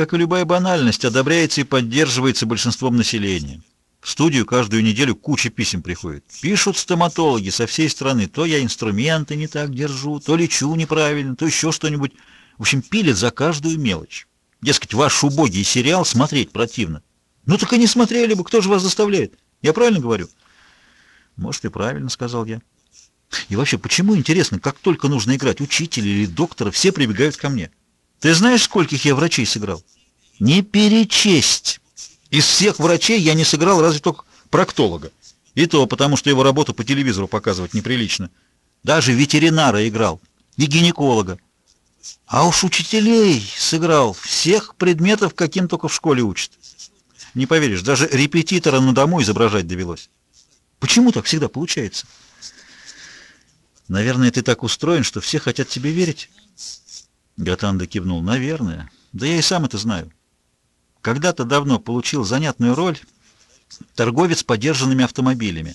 как и любая банальность, одобряется и поддерживается большинством населения. В студию каждую неделю куча писем приходит. Пишут стоматологи со всей страны. То я инструменты не так держу, то лечу неправильно, то еще что-нибудь. В общем, пилят за каждую мелочь. Дескать, ваш убогий сериал смотреть противно. Ну так и не смотрели бы, кто же вас заставляет? Я правильно говорю? Может, и правильно, сказал я. И вообще, почему, интересно, как только нужно играть учителя или доктора, все прибегают ко мне? Ты знаешь, скольких я врачей сыграл? Не перечесть. Из всех врачей я не сыграл разве только проктолога. И то потому, что его работу по телевизору показывать неприлично. Даже ветеринара играл, и гинеколога. А уж учителей сыграл всех предметов, каким только в школе учат. Не поверишь, даже репетитора на дому изображать довелось. Почему так всегда получается? Наверное, ты так устроен, что все хотят тебе верить. Гатанда кивнул. Наверное. Да я и сам это знаю. Когда-то давно получил занятную роль торговец подержанными автомобилями.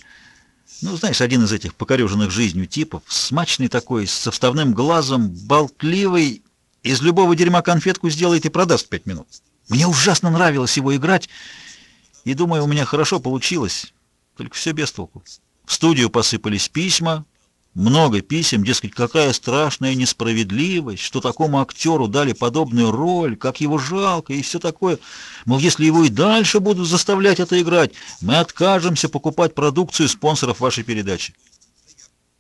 Ну, знаешь, один из этих покореженных жизнью типов, смачный такой, с вставным глазом, болтливый, из любого дерьма конфетку сделает и продаст в пять минут. Мне ужасно нравилось его играть, и, думаю, у меня хорошо получилось, только все без толку. В студию посыпались письма, много писем, дескать, какая страшная несправедливость, что такому актеру дали подобную роль, как его жалко и все такое. Мол, если его и дальше будут заставлять это играть, мы откажемся покупать продукцию спонсоров вашей передачи.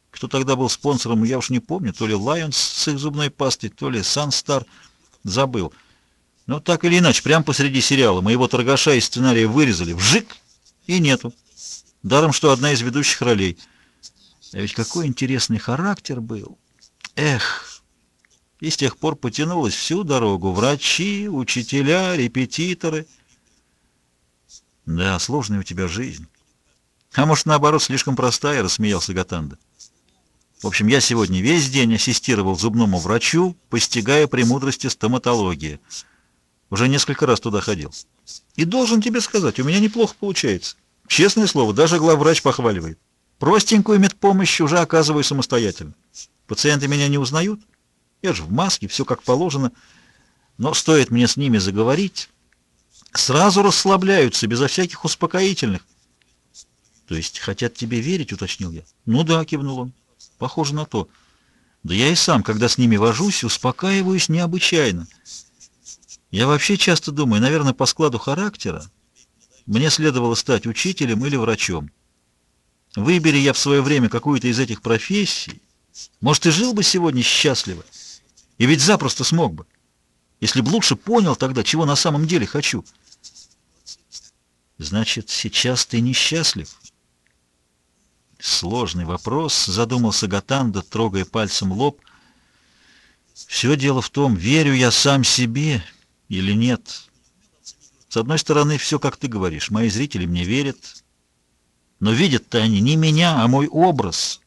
Кто тогда был спонсором, я уж не помню, то ли Lions с их зубной пастой, то ли Sunstar, забыл. Но так или иначе, прямо посреди сериала моего торгаша из сценария вырезали, вжик, и нету. Даром, что одна из ведущих ролей — а ведь какой интересный характер был. Эх! И с тех пор потянулась всю дорогу. Врачи, учителя, репетиторы. Да, сложная у тебя жизнь. А может, наоборот, слишком простая, рассмеялся Гатанда. В общем, я сегодня весь день ассистировал зубному врачу, постигая премудрости стоматологии. Уже несколько раз туда ходил. И должен тебе сказать, у меня неплохо получается. Честное слово, даже главврач похваливает. Простенькую медпомощь уже оказываю самостоятельно. Пациенты меня не узнают. Я же в маске, все как положено. Но стоит мне с ними заговорить, сразу расслабляются, безо всяких успокоительных. То есть хотят тебе верить, уточнил я. Ну да, кивнул он. Похоже на то. Да я и сам, когда с ними вожусь, успокаиваюсь необычайно. Я вообще часто думаю, наверное, по складу характера мне следовало стать учителем или врачом. Выбери я в свое время какую-то из этих профессий, может, и жил бы сегодня счастливо. И ведь запросто смог бы, если б лучше понял тогда, чего на самом деле хочу. Значит, сейчас ты несчастлив? Сложный вопрос, задумался Гатанда, трогая пальцем лоб. Все дело в том, верю я сам себе или нет. С одной стороны, все, как ты говоришь, мои зрители мне верят, но видят-то они не меня, а мой образ,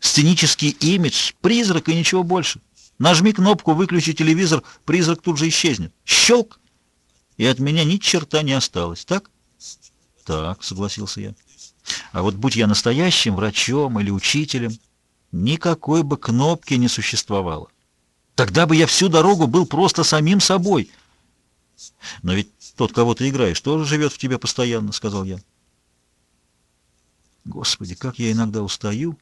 сценический имидж, призрак и ничего больше. Нажми кнопку «Выключи телевизор», призрак тут же исчезнет. Щелк! И от меня ни черта не осталось, так? Так, согласился я. А вот будь я настоящим врачом или учителем, никакой бы кнопки не существовало. Тогда бы я всю дорогу был просто самим собой. Но ведь тот, кого ты играешь, тоже живет в тебе постоянно, сказал я. Господи, как я иногда устаю,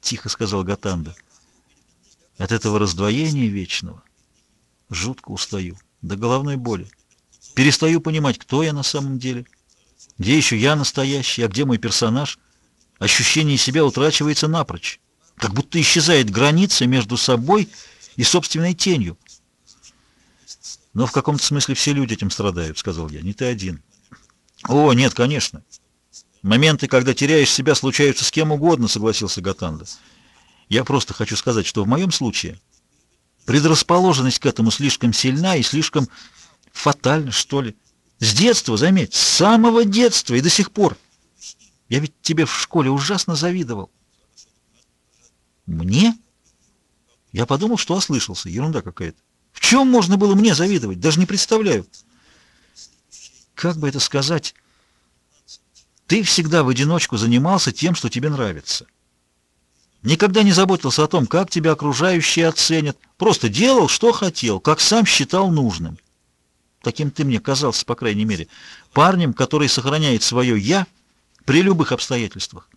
тихо сказал Гатанда. От этого раздвоения вечного жутко устаю, до головной боли. Перестаю понимать, кто я на самом деле, где еще я настоящий, а где мой персонаж. Ощущение себя утрачивается напрочь, как будто исчезает граница между собой и собственной тенью. Но в каком-то смысле все люди этим страдают, сказал я, не ты один. О, нет, конечно. Моменты, когда теряешь себя, случаются с кем угодно, согласился Гатанда. Я просто хочу сказать, что в моем случае предрасположенность к этому слишком сильна и слишком фатальна, что ли. С детства, заметь, с самого детства и до сих пор. Я ведь тебе в школе ужасно завидовал. Мне? Я подумал, что ослышался. Ерунда какая-то. В чем можно было мне завидовать? Даже не представляю. Как бы это сказать? Ты всегда в одиночку занимался тем, что тебе нравится. Никогда не заботился о том, как тебя окружающие оценят. Просто делал, что хотел, как сам считал нужным. таким ты мне казался, по крайней мере, парнем, который сохраняет свое «я» при любых обстоятельствах.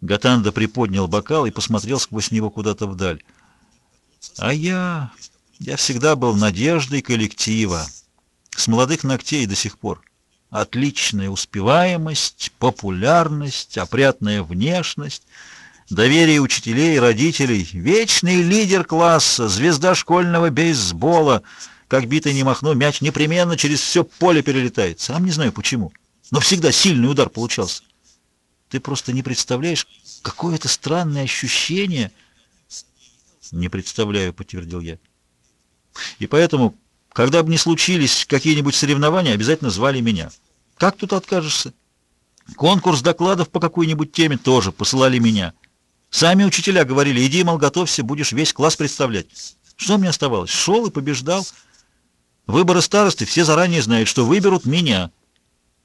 Гатанда приподнял бокал и посмотрел сквозь него куда-то вдаль. А я... я всегда был надеждой коллектива. С молодых ногтей до сих пор. Отличная успеваемость, популярность, опрятная внешность, доверие учителей и родителей, вечный лидер класса, звезда школьного бейсбола. Как битый не махну, мяч непременно через все поле перелетает. Сам не знаю почему, но всегда сильный удар получался. Ты просто не представляешь, какое это странное ощущение. Не представляю, подтвердил я. И поэтому, когда бы не случились какие-нибудь соревнования, обязательно звали меня. Как тут откажешься? Конкурс докладов по какой-нибудь теме тоже посылали меня. Сами учителя говорили, иди, мол, готовься, будешь весь класс представлять. Что мне оставалось? Шел и побеждал. Выборы старосты все заранее знают, что выберут меня.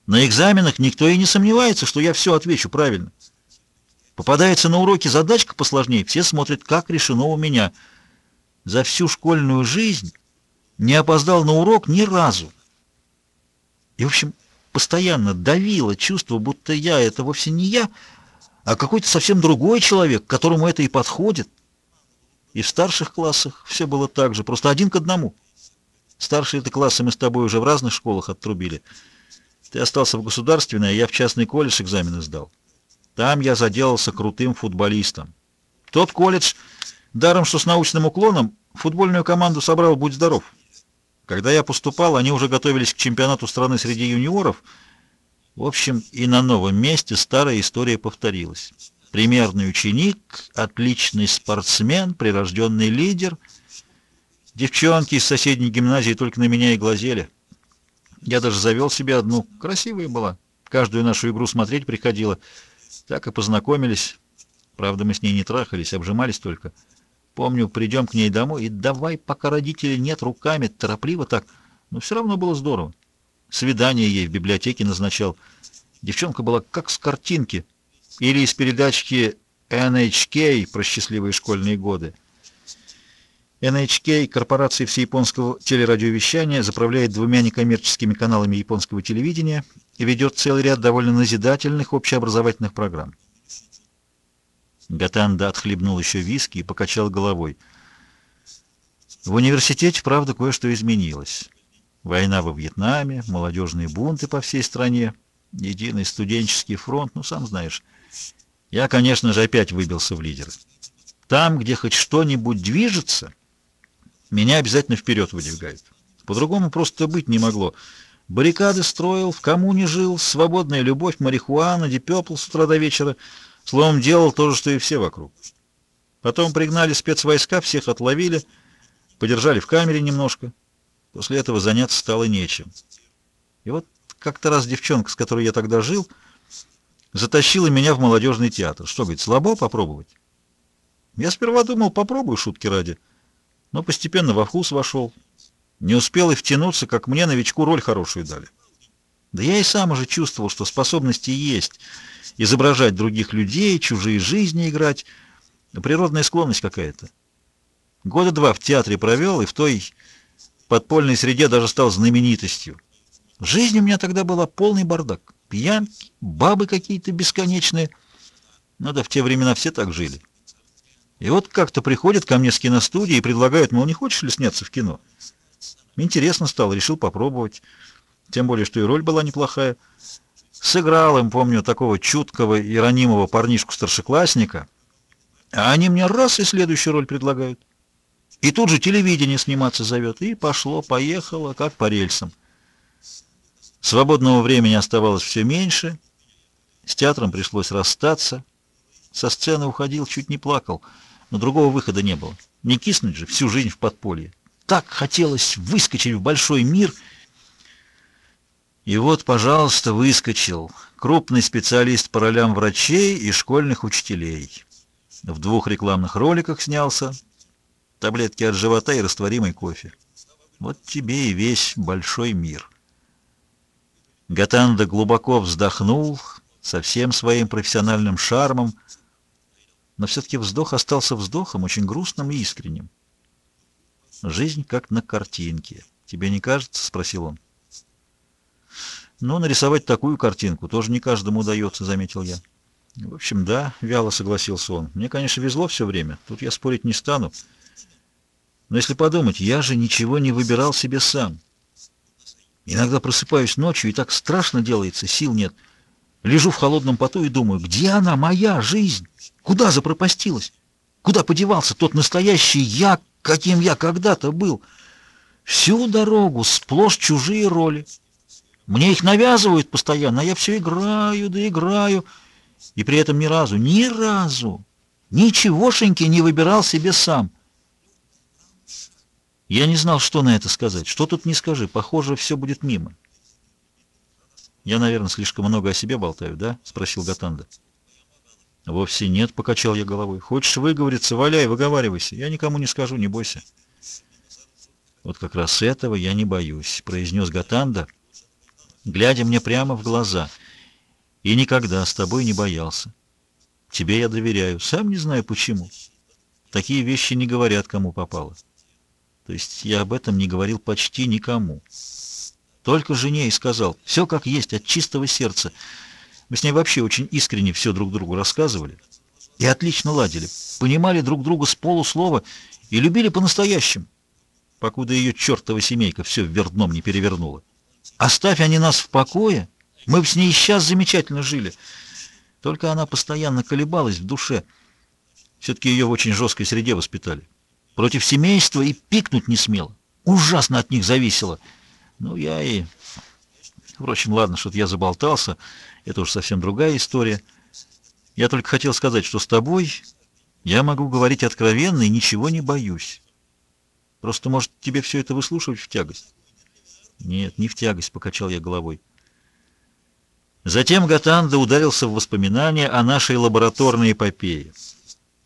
На экзаменах никто и не сомневается, что я все отвечу правильно. Попадается на уроке задачка посложнее, все смотрят, как решено у меня. За всю школьную жизнь не опоздал на урок ни разу. И, в общем, постоянно давило чувство, будто я — это вовсе не я, а какой-то совсем другой человек, которому это и подходит. И в старших классах все было так же, просто один к одному. Старшие-то классы мы с тобой уже в разных школах оттрубили — ты остался в государственной, а я в частный колледж экзамены сдал. Там я заделался крутым футболистом. Тот колледж, даром что с научным уклоном, футбольную команду собрал «Будь здоров». Когда я поступал, они уже готовились к чемпионату страны среди юниоров. В общем, и на новом месте старая история повторилась. Примерный ученик, отличный спортсмен, прирожденный лидер. Девчонки из соседней гимназии только на меня и глазели. Я даже завел себе одну. Красивая была. Каждую нашу игру смотреть приходила. Так и познакомились. Правда, мы с ней не трахались, обжимались только. Помню, придем к ней домой, и давай, пока родителей нет, руками, торопливо так. Но все равно было здорово. Свидание ей в библиотеке назначал. Девчонка была как с картинки. Или из передачки NHK про счастливые школьные годы. NHK, корпорация всеяпонского телерадиовещания, заправляет двумя некоммерческими каналами японского телевидения и ведет целый ряд довольно назидательных общеобразовательных программ. Гатанда отхлебнул еще виски и покачал головой. В университете, правда, кое-что изменилось. Война во Вьетнаме, молодежные бунты по всей стране, единый студенческий фронт, ну, сам знаешь. Я, конечно же, опять выбился в лидеры. Там, где хоть что-нибудь движется меня обязательно вперед выдвигают. По-другому просто быть не могло. Баррикады строил, в коммуне жил, свободная любовь, марихуана, дипепл с утра до вечера. Словом, делал то же, что и все вокруг. Потом пригнали спецвойска, всех отловили, подержали в камере немножко. После этого заняться стало нечем. И вот как-то раз девчонка, с которой я тогда жил, затащила меня в молодежный театр. Что, говорит, слабо попробовать? Я сперва думал, попробую шутки ради но постепенно во вкус вошел. Не успел и втянуться, как мне новичку роль хорошую дали. Да я и сам уже чувствовал, что способности есть. Изображать других людей, чужие жизни играть. Природная склонность какая-то. Года два в театре провел, и в той подпольной среде даже стал знаменитостью. Жизнь у меня тогда была полный бардак. Пьянки, бабы какие-то бесконечные. Ну да в те времена все так жили. И вот как-то приходят ко мне с киностудии и предлагают, мол, не хочешь ли сняться в кино? Интересно стало, решил попробовать. Тем более, что и роль была неплохая. Сыграл им, помню, такого чуткого и ранимого парнишку-старшеклассника. А они мне раз и следующую роль предлагают. И тут же телевидение сниматься зовет. И пошло, поехало, как по рельсам. Свободного времени оставалось все меньше. С театром пришлось расстаться. Со сцены уходил, чуть не плакал. Но другого выхода не было. Не киснуть же всю жизнь в подполье. Так хотелось выскочить в большой мир. И вот, пожалуйста, выскочил. Крупный специалист по ролям врачей и школьных учителей. В двух рекламных роликах снялся. Таблетки от живота и растворимый кофе. Вот тебе и весь большой мир. Гатанда глубоко вздохнул со всем своим профессиональным шармом, но все-таки вздох остался вздохом, очень грустным и искренним. Жизнь как на картинке. «Тебе не кажется?» — спросил он. «Ну, нарисовать такую картинку тоже не каждому удается», — заметил я. «В общем, да», — вяло согласился он. «Мне, конечно, везло все время. Тут я спорить не стану. Но если подумать, я же ничего не выбирал себе сам. Иногда просыпаюсь ночью, и так страшно делается, сил нет. Лежу в холодном поту и думаю, где она, моя жизнь? Куда запропастилась? Куда подевался тот настоящий я, каким я когда-то был? Всю дорогу сплошь чужие роли. Мне их навязывают постоянно, а я все играю да играю. И при этом ни разу, ни разу, ничегошеньки не выбирал себе сам. Я не знал, что на это сказать. Что тут не скажи, похоже, все будет мимо. «Я, наверное, слишком много о себе болтаю, да?» — спросил Гатанда. «Вовсе нет», — покачал я головой. «Хочешь выговориться, валяй, выговаривайся. Я никому не скажу, не бойся». «Вот как раз этого я не боюсь», — произнес Гатанда, глядя мне прямо в глаза. «И никогда с тобой не боялся. Тебе я доверяю, сам не знаю почему. Такие вещи не говорят, кому попало. То есть я об этом не говорил почти никому». Только жене и сказал. Все как есть, от чистого сердца. Мы с ней вообще очень искренне все друг другу рассказывали. И отлично ладили. Понимали друг друга с полуслова и любили по-настоящему. Покуда ее чертова семейка все вверх дном не перевернула. Оставь они нас в покое, мы бы с ней сейчас замечательно жили. Только она постоянно колебалась в душе. Все-таки ее в очень жесткой среде воспитали. Против семейства и пикнуть не смела. Ужасно от них зависело. Ну, я и... Впрочем, ладно, что-то я заболтался. Это уж совсем другая история. Я только хотел сказать, что с тобой я могу говорить откровенно и ничего не боюсь. Просто, может, тебе все это выслушивать в тягость? Нет, не в тягость, покачал я головой. Затем Гатанда ударился в воспоминания о нашей лабораторной эпопее.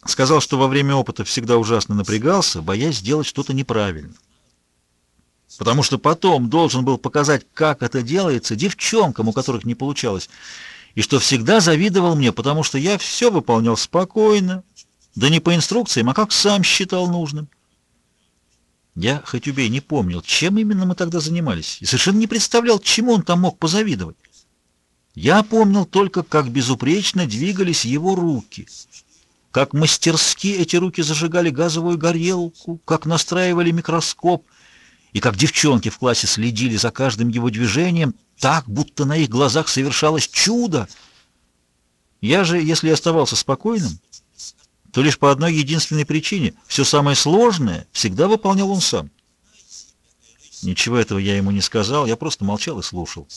Сказал, что во время опыта всегда ужасно напрягался, боясь сделать что-то неправильно потому что потом должен был показать, как это делается девчонкам, у которых не получалось, и что всегда завидовал мне, потому что я все выполнял спокойно, да не по инструкциям, а как сам считал нужным. Я, хоть убей, не помнил, чем именно мы тогда занимались, и совершенно не представлял, чему он там мог позавидовать. Я помнил только, как безупречно двигались его руки, как мастерски эти руки зажигали газовую горелку, как настраивали микроскоп — и как девчонки в классе следили за каждым его движением, так, будто на их глазах совершалось чудо. Я же, если оставался спокойным, то лишь по одной единственной причине. Все самое сложное всегда выполнял он сам. Ничего этого я ему не сказал, я просто молчал и слушал.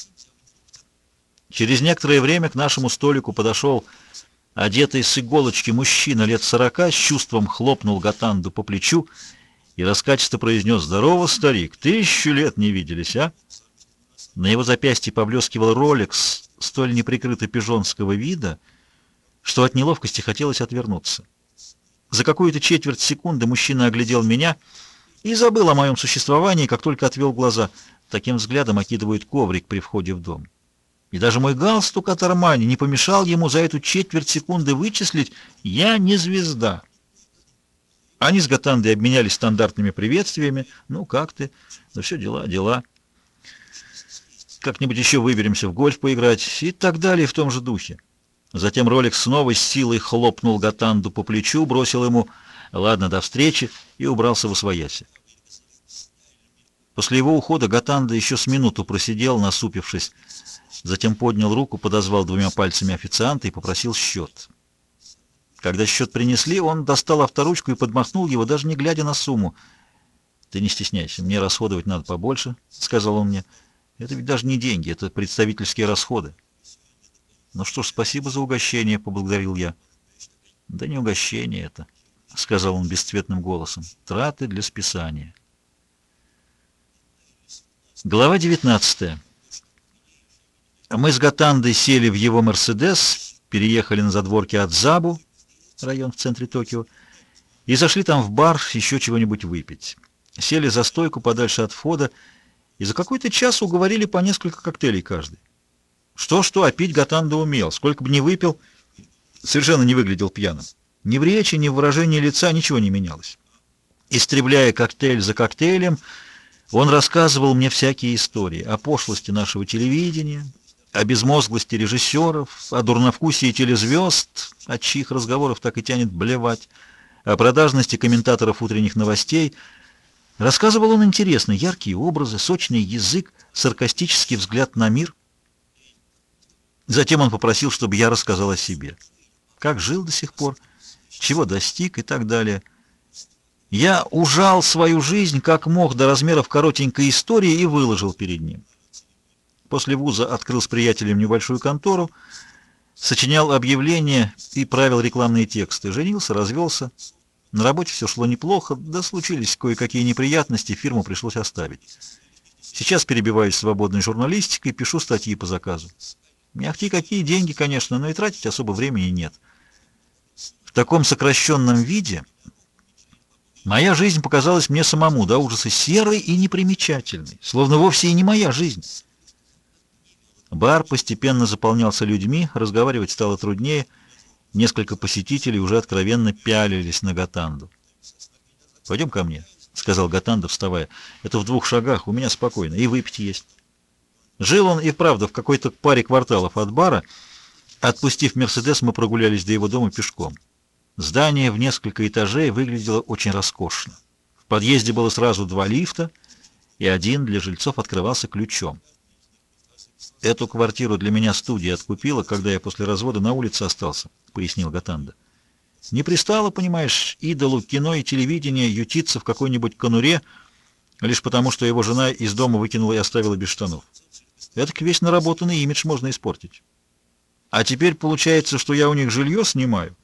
Через некоторое время к нашему столику подошел одетый с иголочки мужчина лет сорока, с чувством хлопнул Гатанду по плечу и раскачисто произнес «Здорово, старик, тысячу лет не виделись, а?» На его запястье поблескивал роликс столь неприкрыто пижонского вида, что от неловкости хотелось отвернуться. За какую-то четверть секунды мужчина оглядел меня и забыл о моем существовании, как только отвел глаза. Таким взглядом окидывают коврик при входе в дом. И даже мой галстук от Армани не помешал ему за эту четверть секунды вычислить «Я не звезда». Они с Гатандой обменялись стандартными приветствиями. «Ну, как ты?» «Да все дела, дела». «Как-нибудь еще выберемся в гольф поиграть» и так далее в том же духе. Затем Ролик снова с силой хлопнул Гатанду по плечу, бросил ему «Ладно, до встречи» и убрался в освояси. После его ухода Гатанда еще с минуту просидел, насупившись, затем поднял руку, подозвал двумя пальцами официанта и попросил счет. Когда счет принесли, он достал авторучку и подмахнул его, даже не глядя на сумму. «Ты не стесняйся, мне расходовать надо побольше», — сказал он мне. «Это ведь даже не деньги, это представительские расходы». «Ну что ж, спасибо за угощение», — поблагодарил я. «Да не угощение это», — сказал он бесцветным голосом. «Траты для списания». Глава 19. Мы с Гатандой сели в его «Мерседес», переехали на задворки от Забу, район в центре Токио, и зашли там в бар еще чего-нибудь выпить. Сели за стойку подальше от входа и за какой-то час уговорили по несколько коктейлей каждый. Что-что, а пить Гатанда умел. Сколько бы ни выпил, совершенно не выглядел пьяным. Ни в речи, ни в выражении лица ничего не менялось. Истребляя коктейль за коктейлем, Он рассказывал мне всякие истории о пошлости нашего телевидения, о безмозглости режиссеров, о дурновкусии телезвезд, от чьих разговоров так и тянет блевать, о продажности комментаторов утренних новостей. Рассказывал он интересно, яркие образы, сочный язык, саркастический взгляд на мир. Затем он попросил, чтобы я рассказал о себе. Как жил до сих пор, чего достиг и так далее. Я ужал свою жизнь как мог до размеров коротенькой истории и выложил перед ним. После вуза открыл с приятелем небольшую контору, сочинял объявления и правил рекламные тексты. Женился, развелся. На работе все шло неплохо, да случились кое-какие неприятности, фирму пришлось оставить. Сейчас перебиваюсь свободной журналистикой, пишу статьи по заказу. Ахти какие деньги, конечно, но и тратить особо времени нет. В таком сокращенном виде моя жизнь показалась мне самому до ужаса серой и непримечательной, словно вовсе и не моя жизнь. Бар постепенно заполнялся людьми, разговаривать стало труднее. Несколько посетителей уже откровенно пялились на Гатанду. «Пойдем ко мне», — сказал Гатанда, вставая. «Это в двух шагах, у меня спокойно, и выпить есть». Жил он и правда в какой-то паре кварталов от бара. Отпустив «Мерседес», мы прогулялись до его дома пешком. Здание в несколько этажей выглядело очень роскошно. В подъезде было сразу два лифта, и один для жильцов открывался ключом. «Эту квартиру для меня студия откупила, когда я после развода на улице остался», — пояснил Гатанда. «Не пристало, понимаешь, идолу кино и телевидения ютиться в какой-нибудь конуре, лишь потому, что его жена из дома выкинула и оставила без штанов. Это весь наработанный имидж можно испортить. А теперь получается, что я у них жилье снимаю,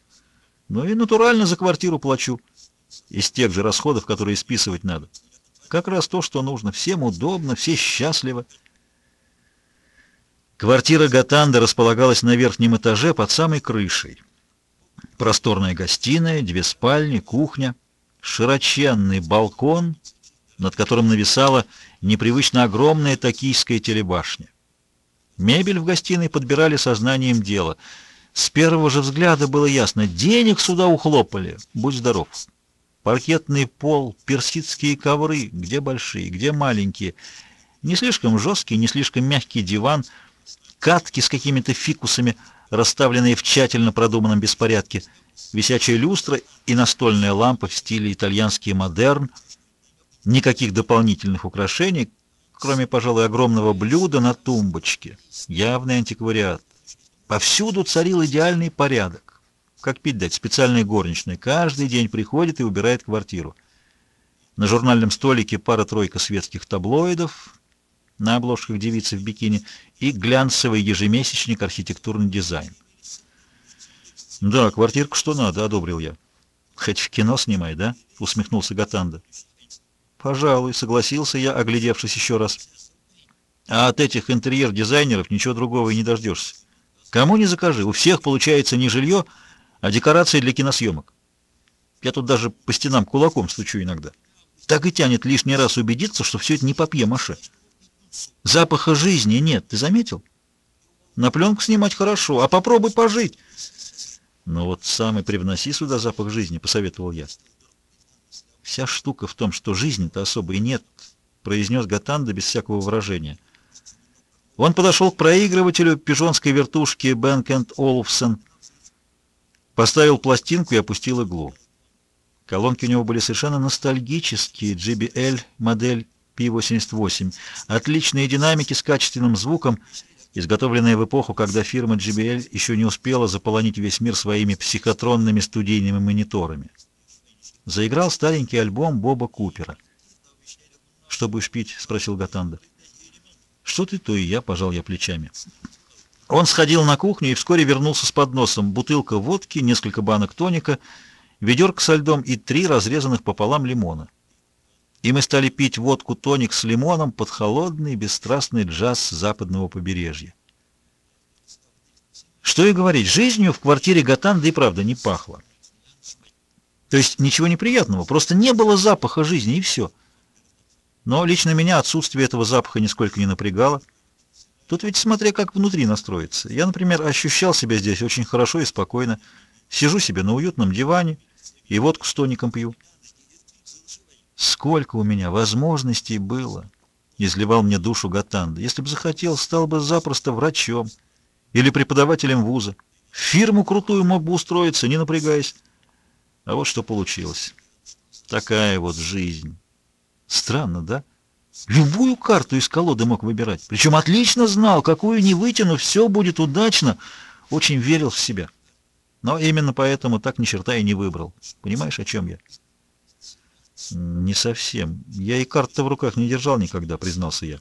ну и натурально за квартиру плачу, из тех же расходов, которые списывать надо. Как раз то, что нужно. Всем удобно, все счастливы». Квартира Гатанда располагалась на верхнем этаже под самой крышей. Просторная гостиная, две спальни, кухня, широченный балкон, над которым нависала непривычно огромная токийская телебашня. Мебель в гостиной подбирали сознанием дела. С первого же взгляда было ясно, денег сюда ухлопали, будь здоров. Паркетный пол, персидские ковры, где большие, где маленькие, не слишком жесткий, не слишком мягкий диван — катки с какими-то фикусами, расставленные в тщательно продуманном беспорядке, висячая люстра и настольная лампа в стиле итальянский модерн, никаких дополнительных украшений, кроме, пожалуй, огромного блюда на тумбочке. Явный антиквариат. Повсюду царил идеальный порядок. Как пить дать, специальные горничные. Каждый день приходит и убирает квартиру. На журнальном столике пара-тройка светских таблоидов, на обложках девицы в бикини и глянцевый ежемесячник «Архитектурный дизайн». «Да, квартирку что надо», — одобрил я. «Хоть в кино снимай, да?» — усмехнулся Гатанда. «Пожалуй», — согласился я, оглядевшись еще раз. «А от этих интерьер-дизайнеров ничего другого и не дождешься. Кому не закажи, у всех получается не жилье, а декорации для киносъемок. Я тут даже по стенам кулаком стучу иногда. Так и тянет лишний раз убедиться, что все это не папье-маше». Запаха жизни нет, ты заметил? На пленку снимать хорошо, а попробуй пожить. Ну вот сам и привноси сюда запах жизни, посоветовал я. Вся штука в том, что жизни-то особой нет, произнес Гатанда без всякого выражения. Он подошел к проигрывателю пижонской вертушки Бенкенд Олфсен, поставил пластинку и опустил иглу. Колонки у него были совершенно ностальгические, GBL модель P-88. Отличные динамики с качественным звуком, изготовленные в эпоху, когда фирма JBL еще не успела заполонить весь мир своими психотронными студийными мониторами. Заиграл старенький альбом Боба Купера. «Что будешь пить?» — спросил Гатанда. «Что ты, то и я», — пожал я плечами. Он сходил на кухню и вскоре вернулся с подносом. Бутылка водки, несколько банок тоника, ведерко со льдом и три разрезанных пополам лимона и мы стали пить водку-тоник с лимоном под холодный, бесстрастный джаз западного побережья. Что и говорить, жизнью в квартире Гатанда и правда не пахло. То есть ничего неприятного, просто не было запаха жизни, и все. Но лично меня отсутствие этого запаха нисколько не напрягало. Тут ведь смотря как внутри настроиться. Я, например, ощущал себя здесь очень хорошо и спокойно. Сижу себе на уютном диване и водку с тоником пью. Сколько у меня возможностей было, изливал мне душу Гатанда. Если бы захотел, стал бы запросто врачом или преподавателем вуза. В фирму крутую мог бы устроиться, не напрягаясь. А вот что получилось. Такая вот жизнь. Странно, да? Любую карту из колоды мог выбирать. Причем отлично знал, какую не вытяну, все будет удачно. Очень верил в себя. Но именно поэтому так ни черта и не выбрал. Понимаешь, о чем я? Не совсем. Я и карты в руках не держал никогда, признался я.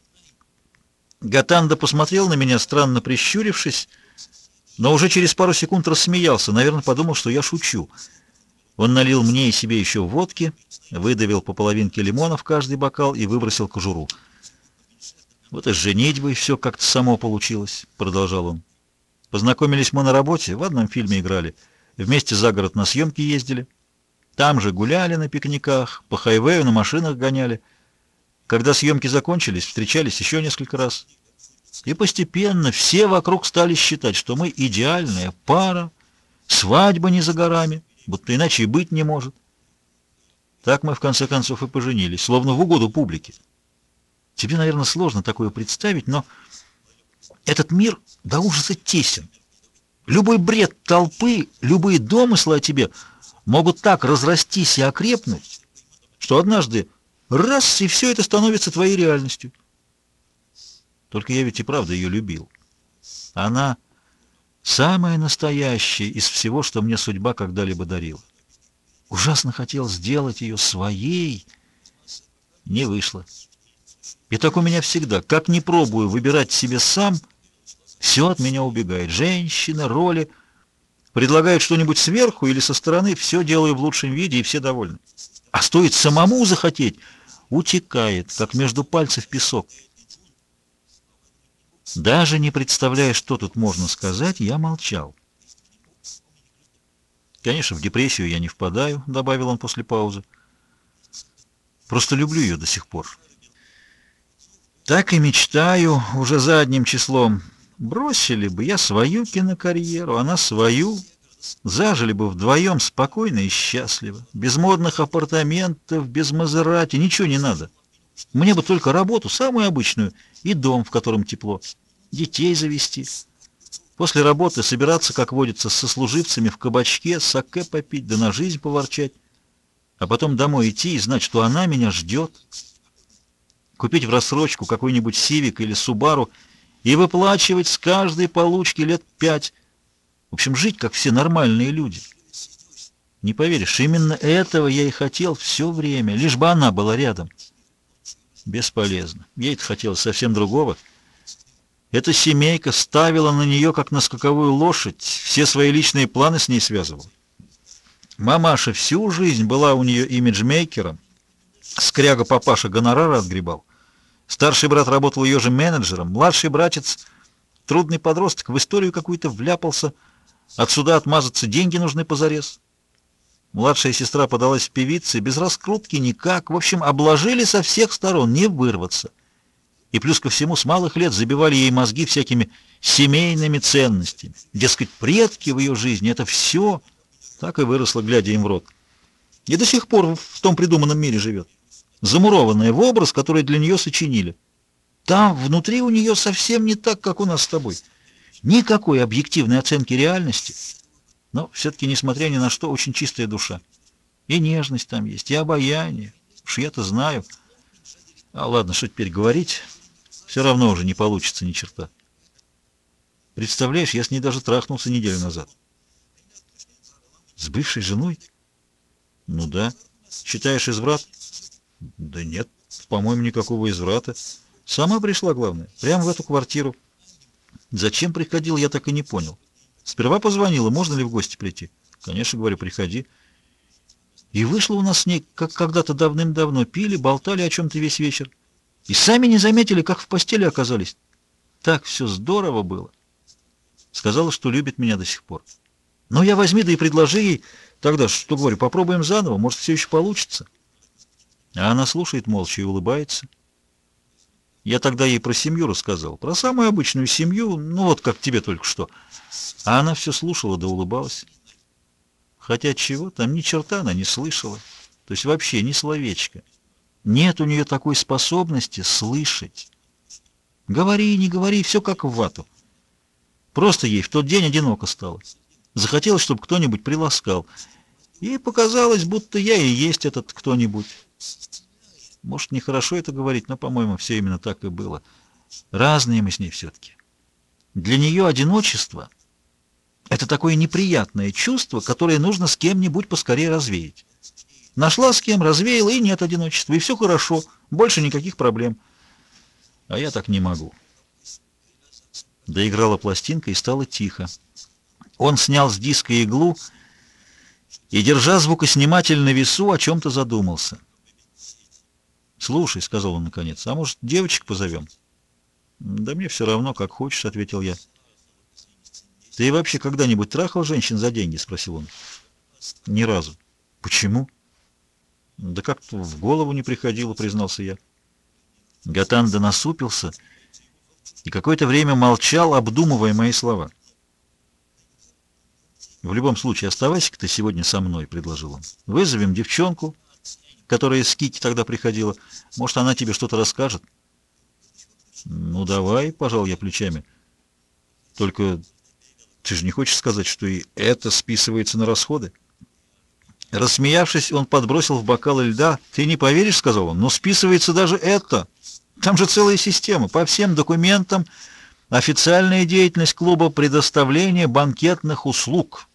Гатанда посмотрел на меня, странно прищурившись, но уже через пару секунд рассмеялся. Наверное, подумал, что я шучу. Он налил мне и себе еще водки, выдавил по половинке лимона в каждый бокал и выбросил кожуру. «Вот и с женитьбой все как-то само получилось», — продолжал он. «Познакомились мы на работе, в одном фильме играли, вместе за город на съемки ездили. Там же гуляли на пикниках, по хайвею на машинах гоняли. Когда съемки закончились, встречались еще несколько раз. И постепенно все вокруг стали считать, что мы идеальная пара, свадьба не за горами» будто иначе и быть не может. Так мы в конце концов и поженились, словно в угоду публике. Тебе, наверное, сложно такое представить, но этот мир до ужаса тесен. Любой бред толпы, любые домыслы о тебе могут так разрастись и окрепнуть, что однажды раз, и все это становится твоей реальностью. Только я ведь и правда ее любил. Она Самое настоящее из всего, что мне судьба когда-либо дарила. Ужасно хотел сделать ее своей. Не вышло. И так у меня всегда. Как не пробую выбирать себе сам, все от меня убегает. Женщина, роли. Предлагают что-нибудь сверху или со стороны, все делаю в лучшем виде, и все довольны. А стоит самому захотеть, утекает, как между пальцев песок. Даже не представляя, что тут можно сказать, я молчал. «Конечно, в депрессию я не впадаю», — добавил он после паузы. «Просто люблю ее до сих пор. Так и мечтаю уже задним числом. Бросили бы я свою кинокарьеру, она свою. Зажили бы вдвоем спокойно и счастливо. Без модных апартаментов, без Мазерати, ничего не надо. Мне бы только работу, самую обычную, и дом, в котором тепло. Детей завести. После работы собираться, как водится, со служивцами в кабачке, саке попить, да на жизнь поворчать. А потом домой идти и знать, что она меня ждет. Купить в рассрочку какой-нибудь Сивик или Субару и выплачивать с каждой получки лет пять. В общем, жить, как все нормальные люди. Не поверишь, именно этого я и хотел все время, лишь бы она была рядом. Бесполезно. Ей-то хотелось совсем другого. Эта семейка ставила на нее, как на скаковую лошадь, все свои личные планы с ней связывала. Мамаша всю жизнь была у нее имиджмейкером, скряга папаша гонорары отгребал. Старший брат работал ее же менеджером, младший братец, трудный подросток, в историю какую-то вляпался, отсюда отмазаться деньги нужны позарез. Младшая сестра подалась в певицы, без раскрутки никак. В общем, обложили со всех сторон, не вырваться. И плюс ко всему с малых лет забивали ей мозги всякими семейными ценностями. Дескать, предки в ее жизни — это все. Так и выросла, глядя им в рот. И до сих пор в том придуманном мире живет. Замурованная в образ, который для нее сочинили. Там внутри у нее совсем не так, как у нас с тобой. Никакой объективной оценки реальности — но все-таки, несмотря ни на что, очень чистая душа. И нежность там есть, и обаяние. Уж я-то знаю. А ладно, что теперь говорить? Все равно уже не получится ни черта. Представляешь, я с ней даже трахнулся неделю назад. С бывшей женой? Ну да. Считаешь изврат? Да нет, по-моему, никакого изврата. Сама пришла, главное, прямо в эту квартиру. Зачем приходил, я так и не понял. Сперва позвонила, можно ли в гости прийти. Конечно, говорю, приходи. И вышло у нас с ней, как когда-то давным-давно, пили, болтали о чем-то весь вечер. И сами не заметили, как в постели оказались. Так все здорово было. Сказала, что любит меня до сих пор. Ну, я возьми, да и предложи ей. Тогда, что говорю, попробуем заново, может, все еще получится. А она слушает молча и улыбается. Я тогда ей про семью рассказал, про самую обычную семью, ну вот как тебе только что. А она все слушала да улыбалась. Хотя чего, там ни черта она не слышала. То есть вообще ни словечко. Нет у нее такой способности слышать. Говори, не говори, все как в вату. Просто ей в тот день одиноко стало. Захотелось, чтобы кто-нибудь приласкал. И показалось, будто я и есть этот кто-нибудь. Может, нехорошо это говорить, но, по-моему, все именно так и было. Разные мы с ней все-таки. Для нее одиночество — это такое неприятное чувство, которое нужно с кем-нибудь поскорее развеять. Нашла с кем, развеяла, и нет одиночества, и все хорошо, больше никаких проблем. А я так не могу. Доиграла пластинка, и стало тихо. Он снял с диска иглу и, держа звукосниматель на весу, о чем-то задумался. «Слушай», — сказал он наконец, — «а может, девочек позовем?» «Да мне все равно, как хочешь», — ответил я. «Ты вообще когда-нибудь трахал женщин за деньги?» — спросил он. «Ни разу». «Почему?» «Да как-то в голову не приходило», — признался я. Гатанда насупился и какое-то время молчал, обдумывая мои слова. «В любом случае, оставайся-ка ты сегодня со мной», — предложил он. «Вызовем девчонку, которая с Кики тогда приходила. Может, она тебе что-то расскажет?» «Ну, давай», — пожал я плечами. «Только ты же не хочешь сказать, что и это списывается на расходы?» Рассмеявшись, он подбросил в бокал льда. «Ты не поверишь», — сказал он, — «но списывается даже это. Там же целая система. По всем документам официальная деятельность клуба предоставления банкетных услуг».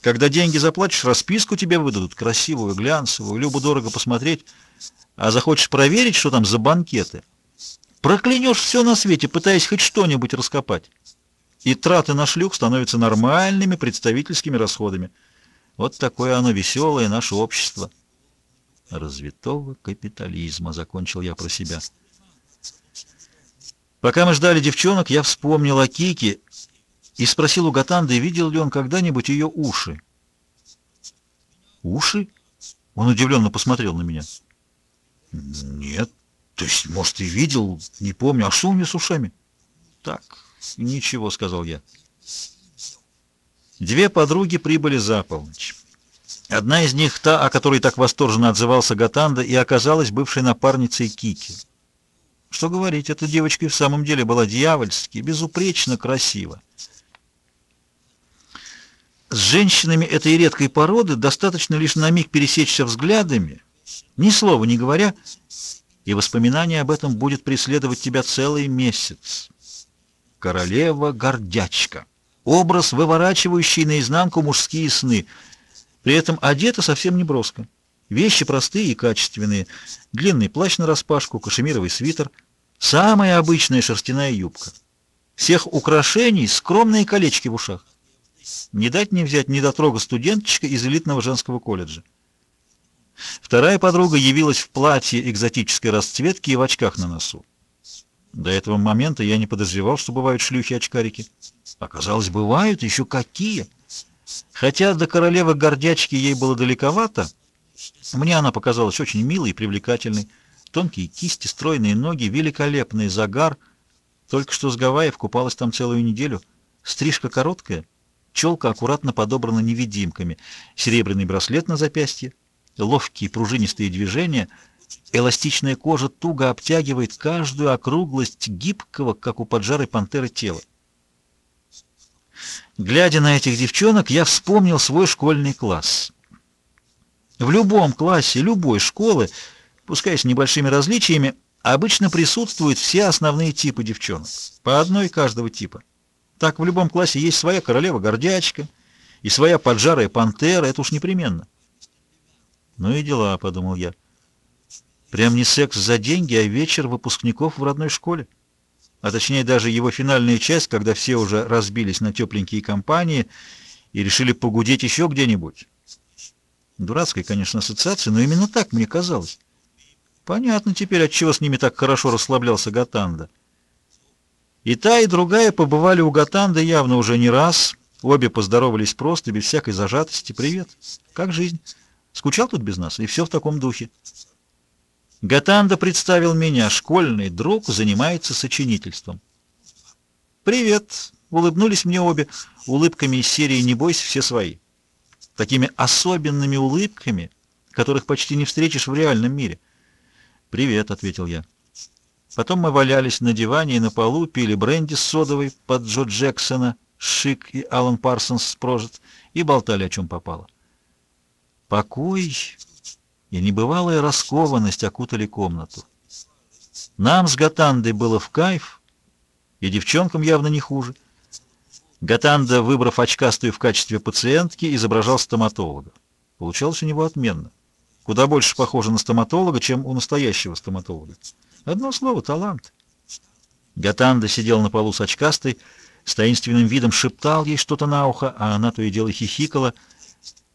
Когда деньги заплатишь, расписку тебе выдадут, красивую, глянцевую, любо-дорого посмотреть, а захочешь проверить, что там за банкеты, проклянешь все на свете, пытаясь хоть что-нибудь раскопать. И траты на шлюх становятся нормальными представительскими расходами. Вот такое оно веселое наше общество. Развитого капитализма, закончил я про себя. Пока мы ждали девчонок, я вспомнил о Кике и спросил у Гатанды, видел ли он когда-нибудь ее уши. «Уши?» Он удивленно посмотрел на меня. «Нет. То есть, может, и видел, не помню. А что у меня с ушами?» «Так, ничего», — сказал я. Две подруги прибыли за полночь. Одна из них, та, о которой так восторженно отзывался Гатанда, и оказалась бывшей напарницей Кики. Что говорить, эта девочка и в самом деле была дьявольски, безупречно красива. С женщинами этой редкой породы достаточно лишь на миг пересечься взглядами, ни слова не говоря, и воспоминание об этом будет преследовать тебя целый месяц. Королева-гордячка. Образ, выворачивающий наизнанку мужские сны. При этом одета совсем не броско. Вещи простые и качественные. Длинный плащ нараспашку, кашемировый свитер. Самая обычная шерстяная юбка. Всех украшений скромные колечки в ушах. Не дать не взять недотрога студенточка из элитного женского колледжа. Вторая подруга явилась в платье экзотической расцветки и в очках на носу. До этого момента я не подозревал, что бывают шлюхи-очкарики. Оказалось, бывают, еще какие. Хотя до королевы гордячки ей было далековато, мне она показалась очень милой и привлекательной. Тонкие кисти, стройные ноги, великолепный загар. Только что с Гавайев купалась там целую неделю. Стрижка короткая — Челка аккуратно подобрана невидимками, серебряный браслет на запястье, ловкие пружинистые движения, эластичная кожа туго обтягивает каждую округлость гибкого, как у поджарой пантеры, тела. Глядя на этих девчонок, я вспомнил свой школьный класс. В любом классе любой школы, пускай с небольшими различиями, обычно присутствуют все основные типы девчонок, по одной каждого типа. Так в любом классе есть своя королева-гордячка и своя поджарая пантера, это уж непременно. Ну и дела, подумал я. Прям не секс за деньги, а вечер выпускников в родной школе. А точнее даже его финальная часть, когда все уже разбились на тепленькие компании и решили погудеть еще где-нибудь. Дурацкая, конечно, ассоциация, но именно так мне казалось. Понятно теперь, отчего с ними так хорошо расслаблялся Гатанда. И та, и другая побывали у Гатанды явно уже не раз. Обе поздоровались просто, без всякой зажатости. «Привет. Как жизнь? Скучал тут без нас?» И все в таком духе. Гатанда представил меня. Школьный друг занимается сочинительством. «Привет!» — улыбнулись мне обе. Улыбками из серии «Не бойся, все свои». Такими особенными улыбками, которых почти не встретишь в реальном мире. «Привет», — ответил я. Потом мы валялись на диване и на полу, пили бренди с содовой под Джо Джексона, Шик и Алан Парсонс с Прожит, и болтали, о чем попало. Покой и небывалая раскованность окутали комнату. Нам с Гатандой было в кайф, и девчонкам явно не хуже. Гатанда, выбрав очкастую в качестве пациентки, изображал стоматолога. Получалось у него отменно. Куда больше похоже на стоматолога, чем у настоящего стоматолога. Одно слово — талант. Гатанда сидел на полу с очкастой, с таинственным видом шептал ей что-то на ухо, а она то и дело хихикала.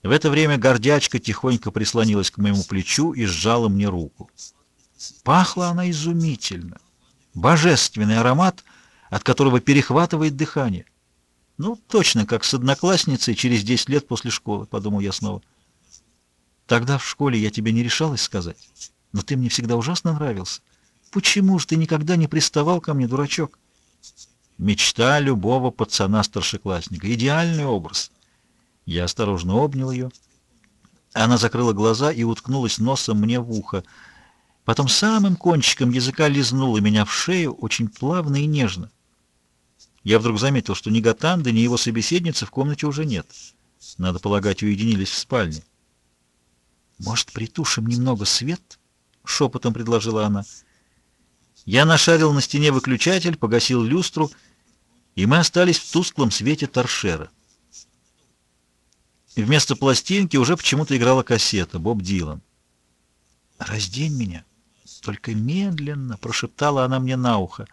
В это время гордячка тихонько прислонилась к моему плечу и сжала мне руку. Пахла она изумительно. Божественный аромат, от которого перехватывает дыхание. Ну, точно, как с одноклассницей через 10 лет после школы, подумал я снова. Тогда в школе я тебе не решалась сказать, но ты мне всегда ужасно нравился. Почему же ты никогда не приставал ко мне, дурачок? Мечта любого пацана-старшеклассника. Идеальный образ. Я осторожно обнял ее. Она закрыла глаза и уткнулась носом мне в ухо. Потом самым кончиком языка лизнула меня в шею очень плавно и нежно. Я вдруг заметил, что ни Гатанды, ни его собеседницы в комнате уже нет. Надо полагать, уединились в спальне. «Может, притушим немного свет?» — шепотом предложила она. Я нашарил на стене выключатель, погасил люстру, и мы остались в тусклом свете торшера. И вместо пластинки уже почему-то играла кассета «Боб Дилан». «Раздень меня, только медленно», — прошептала она мне на ухо.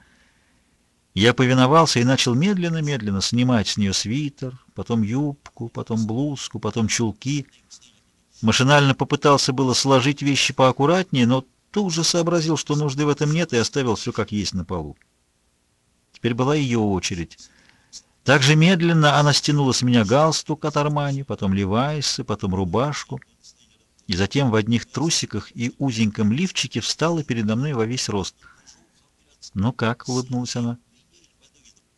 Я повиновался и начал медленно-медленно снимать с нее свитер, потом юбку, потом блузку, потом чулки. Машинально попытался было сложить вещи поаккуратнее, но тут же сообразил, что нужды в этом нет, и оставил все как есть на полу. Теперь была ее очередь. Так же медленно она стянула с меня галстук от Армани, потом левайсы, потом рубашку, и затем в одних трусиках и узеньком лифчике встала передо мной во весь рост. «Ну как?» — улыбнулась она.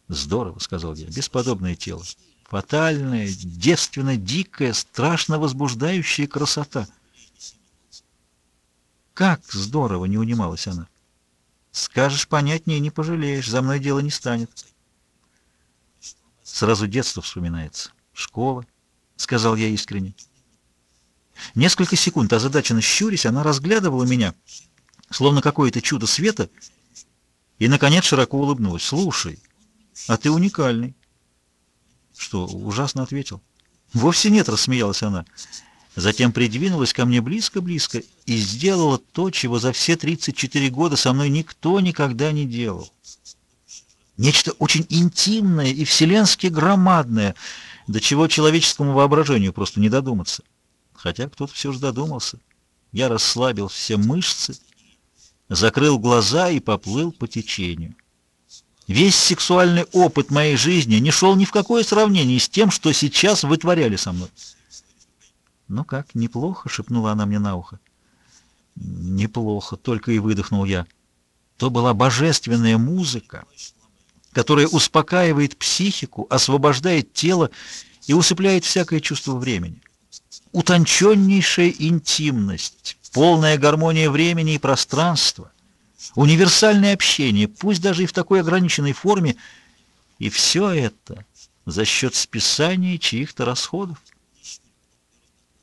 «Здорово», — сказал я, — «бесподобное тело. Фатальная, девственно дикая, страшно возбуждающая красота». «Как здорово!» — не унималась она. «Скажешь понятнее, не пожалеешь, за мной дело не станет». Сразу детство вспоминается. «Школа», — сказал я искренне. Несколько секунд озадаченно щурясь, она разглядывала меня, словно какое-то чудо света, и, наконец, широко улыбнулась. «Слушай, а ты уникальный. Что, ужасно ответил? Вовсе нет, рассмеялась она. Затем придвинулась ко мне близко-близко и сделала то, чего за все 34 года со мной никто никогда не делал. Нечто очень интимное и вселенски громадное, до чего человеческому воображению просто не додуматься. Хотя кто-то все же додумался. Я расслабил все мышцы, закрыл глаза и поплыл по течению. Весь сексуальный опыт моей жизни не шел ни в какое сравнение с тем, что сейчас вытворяли со мной. «Ну как, неплохо?» — шепнула она мне на ухо. «Неплохо», — только и выдохнул я. То была божественная музыка, которая успокаивает психику, освобождает тело и усыпляет всякое чувство времени. Утонченнейшая интимность, полная гармония времени и пространства — универсальное общение, пусть даже и в такой ограниченной форме, и все это за счет списания чьих-то расходов.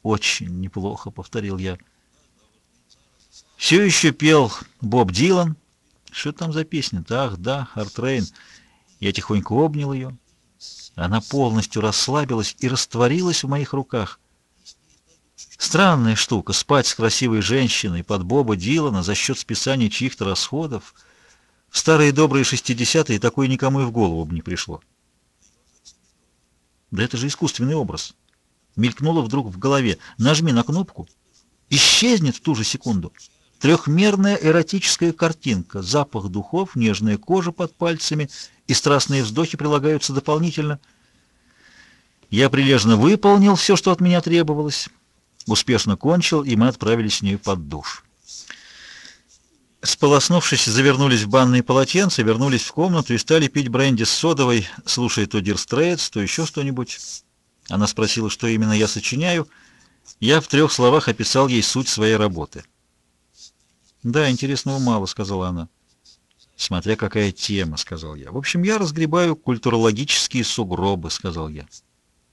«Очень неплохо», — повторил я. Все еще пел Боб Дилан. Что там за песня-то? Ах, да, Хартрейн. Я тихонько обнял ее. Она полностью расслабилась и растворилась в моих руках. Странная штука — спать с красивой женщиной под Боба Дилана за счет списания чьих-то расходов. В старые добрые шестидесятые такое никому и в голову бы не пришло. Да это же искусственный образ. Мелькнуло вдруг в голове. Нажми на кнопку. Исчезнет в ту же секунду. Трехмерная эротическая картинка. Запах духов, нежная кожа под пальцами и страстные вздохи прилагаются дополнительно. Я прилежно выполнил все, что от меня требовалось успешно кончил, и мы отправились с ней под душ. Сполоснувшись, завернулись в банные полотенца, вернулись в комнату и стали пить бренди с содовой, слушая то Dire Straits, то еще что-нибудь. Она спросила, что именно я сочиняю. Я в трех словах описал ей суть своей работы. «Да, интересного мало», — сказала она. «Смотря какая тема», — сказал я. «В общем, я разгребаю культурологические сугробы», — сказал я.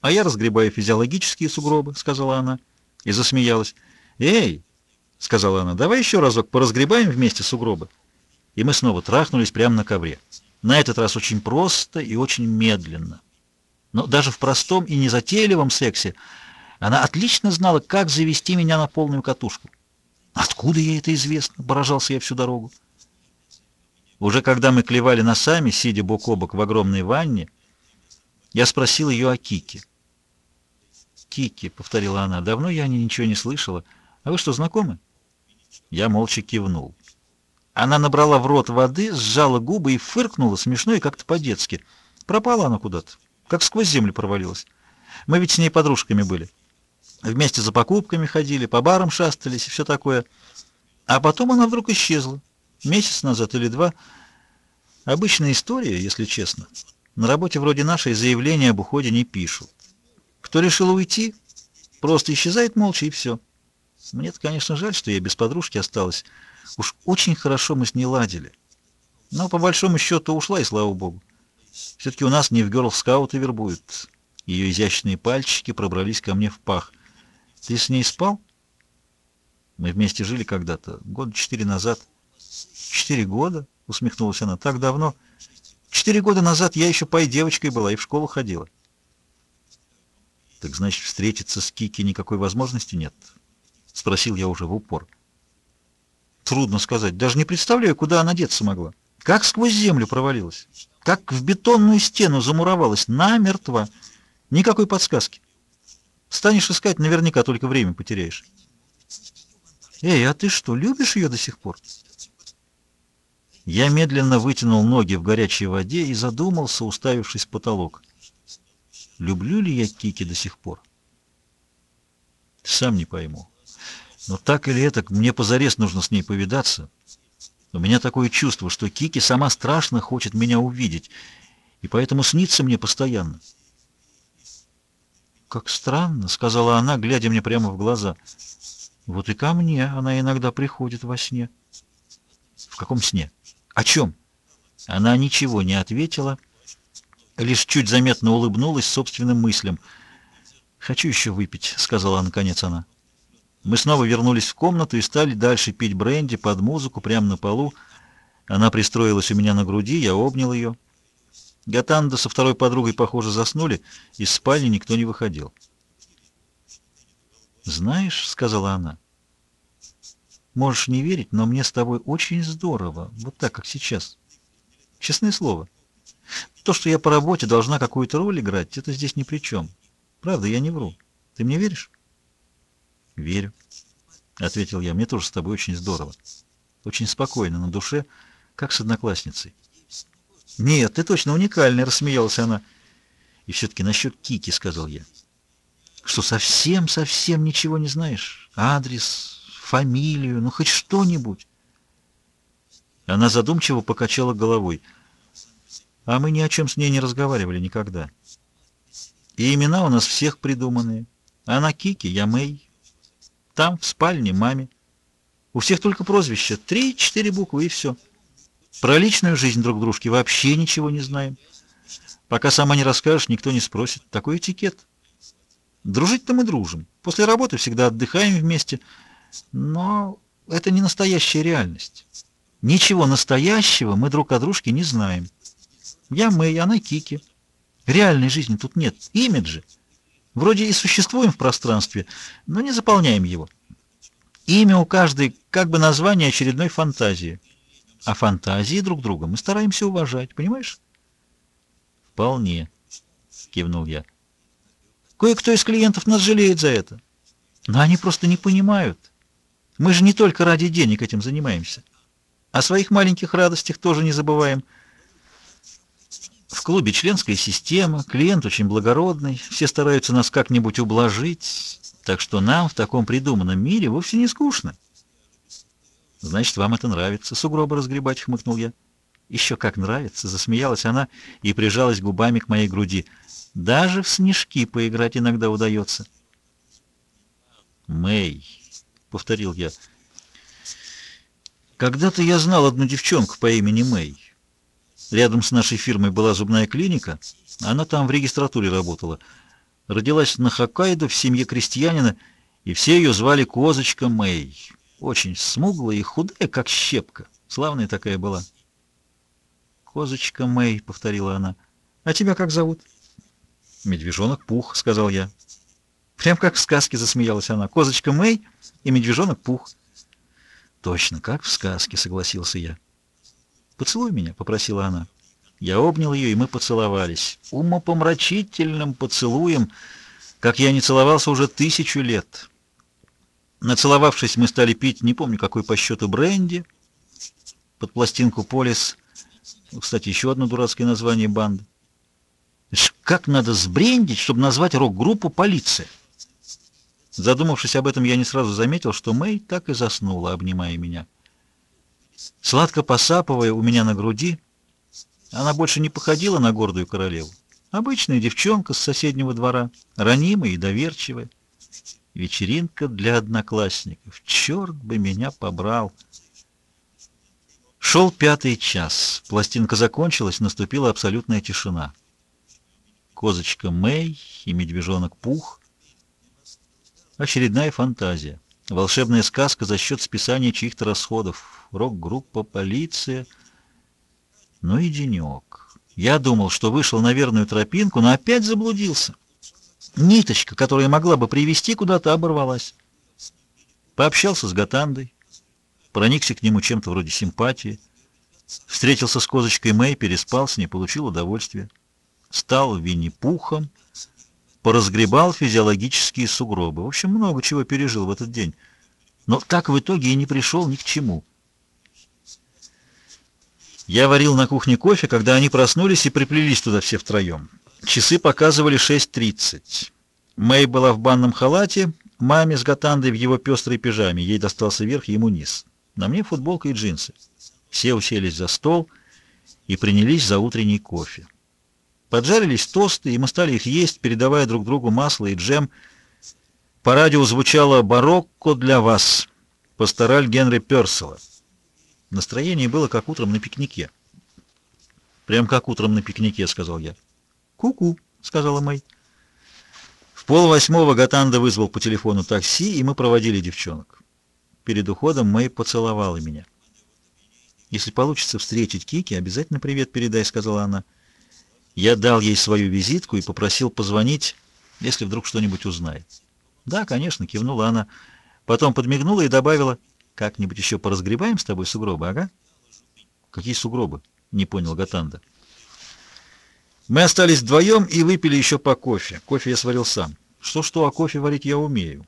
«А я разгребаю физиологические сугробы», — сказала она. И засмеялась. «Эй!» — сказала она. «Давай еще разок поразгребаем вместе сугробы». И мы снова трахнулись прямо на ковре. На этот раз очень просто и очень медленно. Но даже в простом и незатейливом сексе она отлично знала, как завести меня на полную катушку. «Откуда ей это известно?» — поражался я всю дорогу. Уже когда мы клевали носами, сидя бок о бок в огромной ванне, я спросил ее о Кике. «Кики», — повторила она, — «давно я о ней ничего не слышала. А вы что, знакомы?» Я молча кивнул. Она набрала в рот воды, сжала губы и фыркнула, смешно и как-то по-детски. Пропала она куда-то, как сквозь землю провалилась. Мы ведь с ней подружками были. Вместе за покупками ходили, по барам шастались и все такое. А потом она вдруг исчезла месяц назад или два. Обычная история, если честно. На работе вроде нашей заявления об уходе не пишут. Кто решил уйти, просто исчезает молча и все. Мне-то, конечно, жаль, что я без подружки осталась. Уж очень хорошо мы с ней ладили. Но по большому счету ушла, и слава богу. Все-таки у нас не в герл-скауты вербуют. Ее изящные пальчики пробрались ко мне в пах. Ты с ней спал? Мы вместе жили когда-то, года четыре назад. «Четыре года?» — усмехнулась она. «Так давно. Четыре года назад я еще пай-девочкой была и в школу ходила». «Так значит, встретиться с Кики никакой возможности нет?» — спросил я уже в упор. «Трудно сказать. Даже не представляю, куда она деться могла. Как сквозь землю провалилась. Как в бетонную стену замуровалась. Намертво. Никакой подсказки. Станешь искать, наверняка только время потеряешь». «Эй, а ты что, любишь ее до сих пор?» Я медленно вытянул ноги в горячей воде и задумался, уставившись в потолок. Люблю ли я Кики до сих пор? Сам не пойму. Но так или это, мне позарез нужно с ней повидаться. У меня такое чувство, что Кики сама страшно хочет меня увидеть, и поэтому снится мне постоянно. «Как странно», — сказала она, глядя мне прямо в глаза. «Вот и ко мне она иногда приходит во сне». «В каком сне?» «О чем?» Она ничего не ответила, лишь чуть заметно улыбнулась собственным мыслям. «Хочу еще выпить», — сказала наконец она. Мы снова вернулись в комнату и стали дальше пить бренди под музыку прямо на полу. Она пристроилась у меня на груди, я обнял ее. Гатанда со второй подругой, похоже, заснули, из спальни никто не выходил. «Знаешь», — сказала она, Можешь не верить, но мне с тобой очень здорово, вот так, как сейчас. Честное слово. То, что я по работе должна какую-то роль играть, это здесь ни при чем. Правда, я не вру. Ты мне веришь? Верю, — ответил я. Мне тоже с тобой очень здорово. Очень спокойно на душе, как с одноклассницей. Нет, ты точно уникальный, — рассмеялась она. И все-таки насчет Кики, — сказал я. Что совсем-совсем ничего не знаешь? Адрес, фамилию, ну хоть что-нибудь. Она задумчиво покачала головой. А мы ни о чем с ней не разговаривали никогда. И имена у нас всех придуманные. Она Кики, я Мэй. Там, в спальне, маме. У всех только прозвища. Три-четыре буквы и все. Про личную жизнь друг дружки вообще ничего не знаем. Пока сама не расскажешь, никто не спросит. Такой этикет. Дружить-то мы дружим. После работы всегда отдыхаем вместе — но это не настоящая реальность. Ничего настоящего мы друг о дружке не знаем. Я Мэй, она Кики. Реальной жизни тут нет. Имиджи. Вроде и существуем в пространстве, но не заполняем его. Имя у каждой как бы название очередной фантазии. А фантазии друг друга мы стараемся уважать, понимаешь? Вполне, кивнул я. Кое-кто из клиентов нас жалеет за это. Но они просто не понимают. Мы же не только ради денег этим занимаемся. О своих маленьких радостях тоже не забываем. В клубе членская система, клиент очень благородный, все стараются нас как-нибудь ублажить, так что нам в таком придуманном мире вовсе не скучно. Значит, вам это нравится, сугробы разгребать, хмыкнул я. Еще как нравится, засмеялась она и прижалась губами к моей груди. Даже в снежки поиграть иногда удается. Мэй, повторил я. Когда-то я знал одну девчонку по имени Мэй. Рядом с нашей фирмой была зубная клиника, она там в регистратуре работала. Родилась на Хоккайдо в семье крестьянина, и все ее звали Козочка Мэй. Очень смуглая и худая, как щепка. Славная такая была. «Козочка Мэй», — повторила она. «А тебя как зовут?» «Медвежонок Пух», — сказал я. Прям как в сказке засмеялась она. «Козочка Мэй и медвежонок Пух». «Точно, как в сказке», — согласился я. «Поцелуй меня», — попросила она. Я обнял ее, и мы поцеловались. Умопомрачительным поцелуем, как я не целовался уже тысячу лет. Нацеловавшись, мы стали пить, не помню, какой по счету бренди, под пластинку «Полис». Кстати, еще одно дурацкое название банды. Как надо сбрендить, чтобы назвать рок-группу «Полиция»? Задумавшись об этом, я не сразу заметил, что Мэй так и заснула, обнимая меня. Сладко посапывая у меня на груди, она больше не походила на гордую королеву. Обычная девчонка с соседнего двора, ранимая и доверчивая. Вечеринка для одноклассников. Черт бы меня побрал. Шел пятый час. Пластинка закончилась, наступила абсолютная тишина. Козочка Мэй и медвежонок Пух. Очередная фантазия. Волшебная сказка за счет списания чьих-то расходов. Рок-группа, полиция. Ну и денек. Я думал, что вышел на верную тропинку, но опять заблудился. Ниточка, которая могла бы привести куда-то, оборвалась. Пообщался с Гатандой, проникся к нему чем-то вроде симпатии, встретился с козочкой Мэй, переспал с ней, получил удовольствие. Стал Винни-Пухом, поразгребал физиологические сугробы. В общем, много чего пережил в этот день. Но так в итоге и не пришел ни к чему. Я варил на кухне кофе, когда они проснулись и приплелись туда все втроем. Часы показывали 6.30. Мэй была в банном халате, маме с Гатандой в его пестрой пижаме. Ей достался верх, ему низ. На мне футболка и джинсы. Все уселись за стол и принялись за утренний кофе. Поджарились тосты, и мы стали их есть, передавая друг другу масло и джем. По радио звучало «Барокко для вас», пастораль Генри Персела. Настроение было как утром на пикнике. «Прям как утром на пикнике», — сказал я. «Ку-ку», — сказала Мэй. В полвосьмого Гатанда вызвал по телефону такси, и мы проводили девчонок. Перед уходом Мэй поцеловала меня. «Если получится встретить Кики, обязательно привет передай», — сказала она. Я дал ей свою визитку и попросил позвонить, если вдруг что-нибудь узнает. «Да, конечно», — кивнула она. Потом подмигнула и добавила, «Как-нибудь еще поразгребаем с тобой сугробы, ага?» «Какие сугробы?» — не понял Гатанда. Мы остались вдвоем и выпили еще по кофе. Кофе я сварил сам. Что-что, а кофе варить я умею.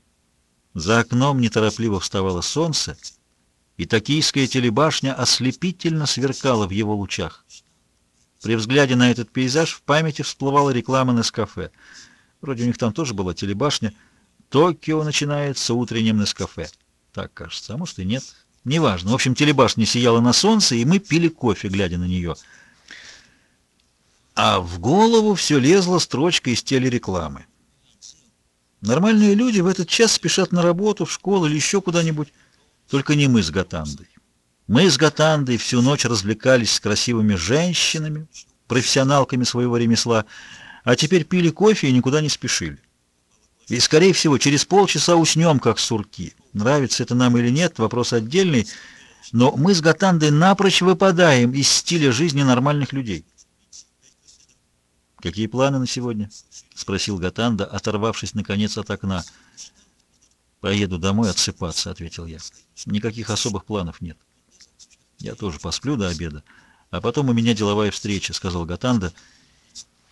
За окном неторопливо вставало солнце, и токийская телебашня ослепительно сверкала в его лучах. При взгляде на этот пейзаж в памяти всплывала реклама Нескафе. Вроде у них там тоже была телебашня. Токио начинается утренним Нескафе. Так кажется, а может и нет. Неважно. В общем, телебашня сияла на солнце, и мы пили кофе, глядя на нее. А в голову все лезла строчка из телерекламы. Нормальные люди в этот час спешат на работу, в школу или еще куда-нибудь. Только не мы с Гатандой. Мы с Гатандой всю ночь развлекались с красивыми женщинами, профессионалками своего ремесла, а теперь пили кофе и никуда не спешили. И, скорее всего, через полчаса уснем, как сурки. Нравится это нам или нет, вопрос отдельный, но мы с Гатандой напрочь выпадаем из стиля жизни нормальных людей. «Какие планы на сегодня?» — спросил Гатанда, оторвавшись, наконец, от окна. «Поеду домой отсыпаться», — ответил я. «Никаких особых планов нет». «Я тоже посплю до обеда, а потом у меня деловая встреча», — сказал Гатанда, —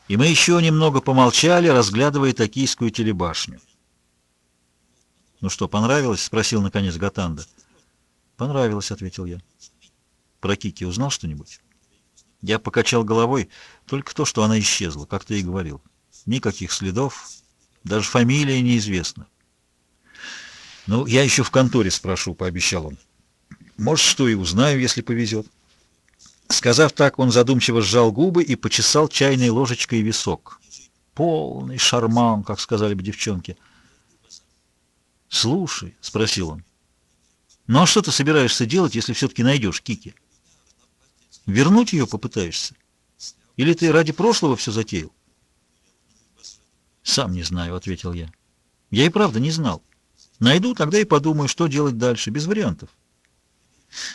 и мы еще немного помолчали, разглядывая токийскую телебашню. «Ну что, понравилось?» — спросил наконец Гатанда. «Понравилось», — ответил я. «Про Кики узнал что-нибудь?» Я покачал головой, только то, что она исчезла, как ты и говорил. Никаких следов, даже фамилия неизвестна. «Ну, я еще в конторе спрошу», — пообещал он. «Может, что и узнаю, если повезет». Сказав так, он задумчиво сжал губы и почесал чайной ложечкой висок. Полный шарман, как сказали бы девчонки. «Слушай», — спросил он, Ну а что ты собираешься делать, если все-таки найдешь Кики? Вернуть ее попытаешься? Или ты ради прошлого все затеял? «Сам не знаю», — ответил я. «Я и правда не знал. Найду, тогда и подумаю, что делать дальше, без вариантов».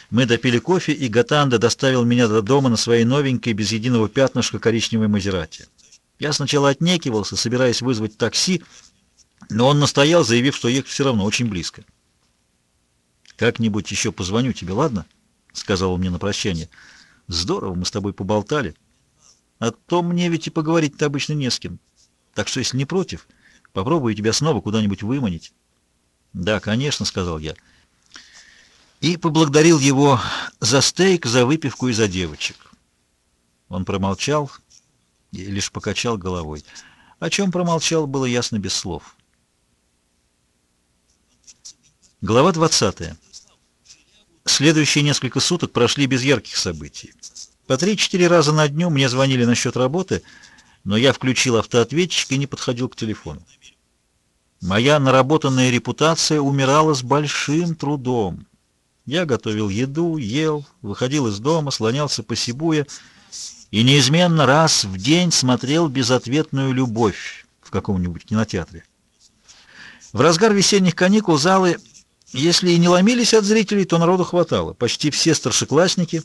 Мы допили кофе, и Гатанда доставил меня до дома на своей новенькой, без единого пятнышка коричневой Мазерати. Я сначала отнекивался, собираясь вызвать такси, но он настоял, заявив, что ехать все равно очень близко. «Как-нибудь еще позвоню тебе, ладно?» — сказал он мне на прощание. «Здорово, мы с тобой поболтали. А то мне ведь и поговорить-то обычно не с кем. Так что, если не против, попробую тебя снова куда-нибудь выманить». «Да, конечно», — сказал я. И поблагодарил его за стейк, за выпивку и за девочек. Он промолчал и лишь покачал головой. О чем промолчал, было ясно без слов. Глава 20. Следующие несколько суток прошли без ярких событий. По три-четыре раза на дню мне звонили насчет работы, но я включил автоответчик и не подходил к телефону. Моя наработанная репутация умирала с большим трудом. Я готовил еду, ел, выходил из дома, слонялся по Сибуе и неизменно раз в день смотрел безответную любовь в каком-нибудь кинотеатре. В разгар весенних каникул залы если и не ломились от зрителей, то народу хватало. Почти все старшеклассники.